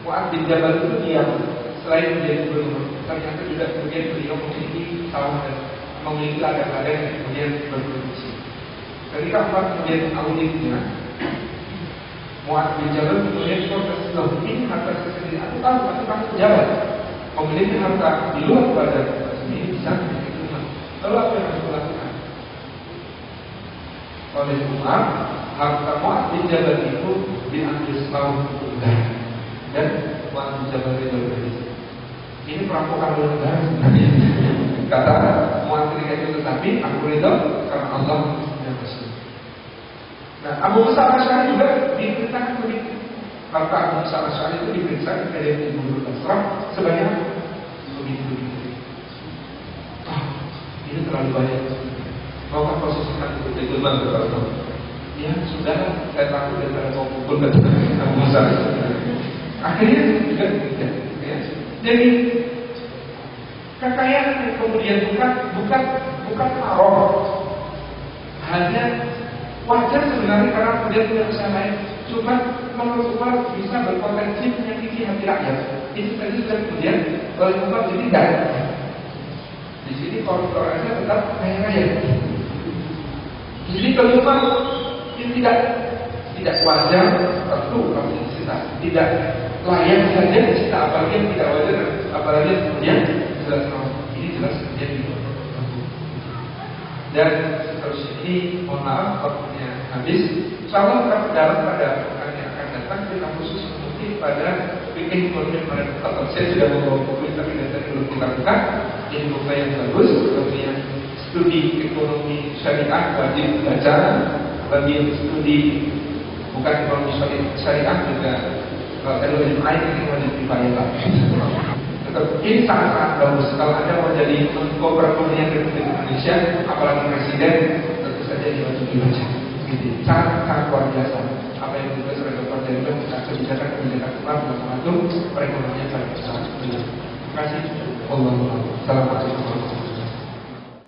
Mu'ad bin Jabal itu dia selain menjadi gubernur, ternyata juga kemudian beliau memiliki sawah dan memiliki ladang-ladang yang kemudian berproduksi. Ketika Umar kemudian auditnya, Mu'ad bin Jabal kemudian protes, loh ini harta sendiri. Aku tahu, aku kamu pejabat. Memiliki harta di luar badan sendiri bisa itu. Lalu apa yang harus lakukan? oleh Umar harta Mu'ad bin Jabal itu diambil setahun negara dan Mu'ad bin Jabal itu berbeda. Ini perampokan oleh negara sebenarnya. *laughs* Kata Mu'ad ketika itu tetapi aku ridho karena Allah. Nah Abu Musa Asy'ari juga diperintahkan begitu. Harta Abu Musa Asy'ari itu diperintahkan kepada yang gubernur Basrah sebanyak begitu. Oh, ini terlalu banyak Mau posisikan itu di gelombang berapa? Ya sudah, saya takut daripada mau pukul Abu Musa. Akhirnya juga tidak. Ya. Jadi kekayaan yang kemudian bukan bukan bukan maror, hanya wajar sebenarnya karena kemudian punya usaha lain. Cuma menurut Umar bisa berpotensi menyakiti hati rakyat. Itu tadi sudah kemudian oleh Umar jadi tidak. Di sini korporasinya tetap kaya. Jadi kelima ini tidak tidak wajar tentu kami disita tidak layak saja disita apalagi yang tidak wajar apalagi kemudian jelas ini jelas terjadi dan seterusnya ini mohon maaf habis Insyaallah akan dalam pada pekan yang akan datang. Kita khusus mungkin pada bikin ekonomi pada tempat saya sudah membawa buku tapi dari belum kita buka ini buku yang bagus kemudian studi ekonomi syariah wajib baca bagi studi bukan ekonomi syariah juga kalau ilmu lain ini wajib dibayar ini sangat-sangat bagus. Kalau anda mau jadi menko perekonomian Republik Indonesia apalagi presiden tentu saja ini wajib dibaca gitu. sangat luar biasa apa yang ditulis oleh Dr. Jendel kebijakan kebijakan keluar mengatur perekonomian besar terima kasih Allah Assalamualaikum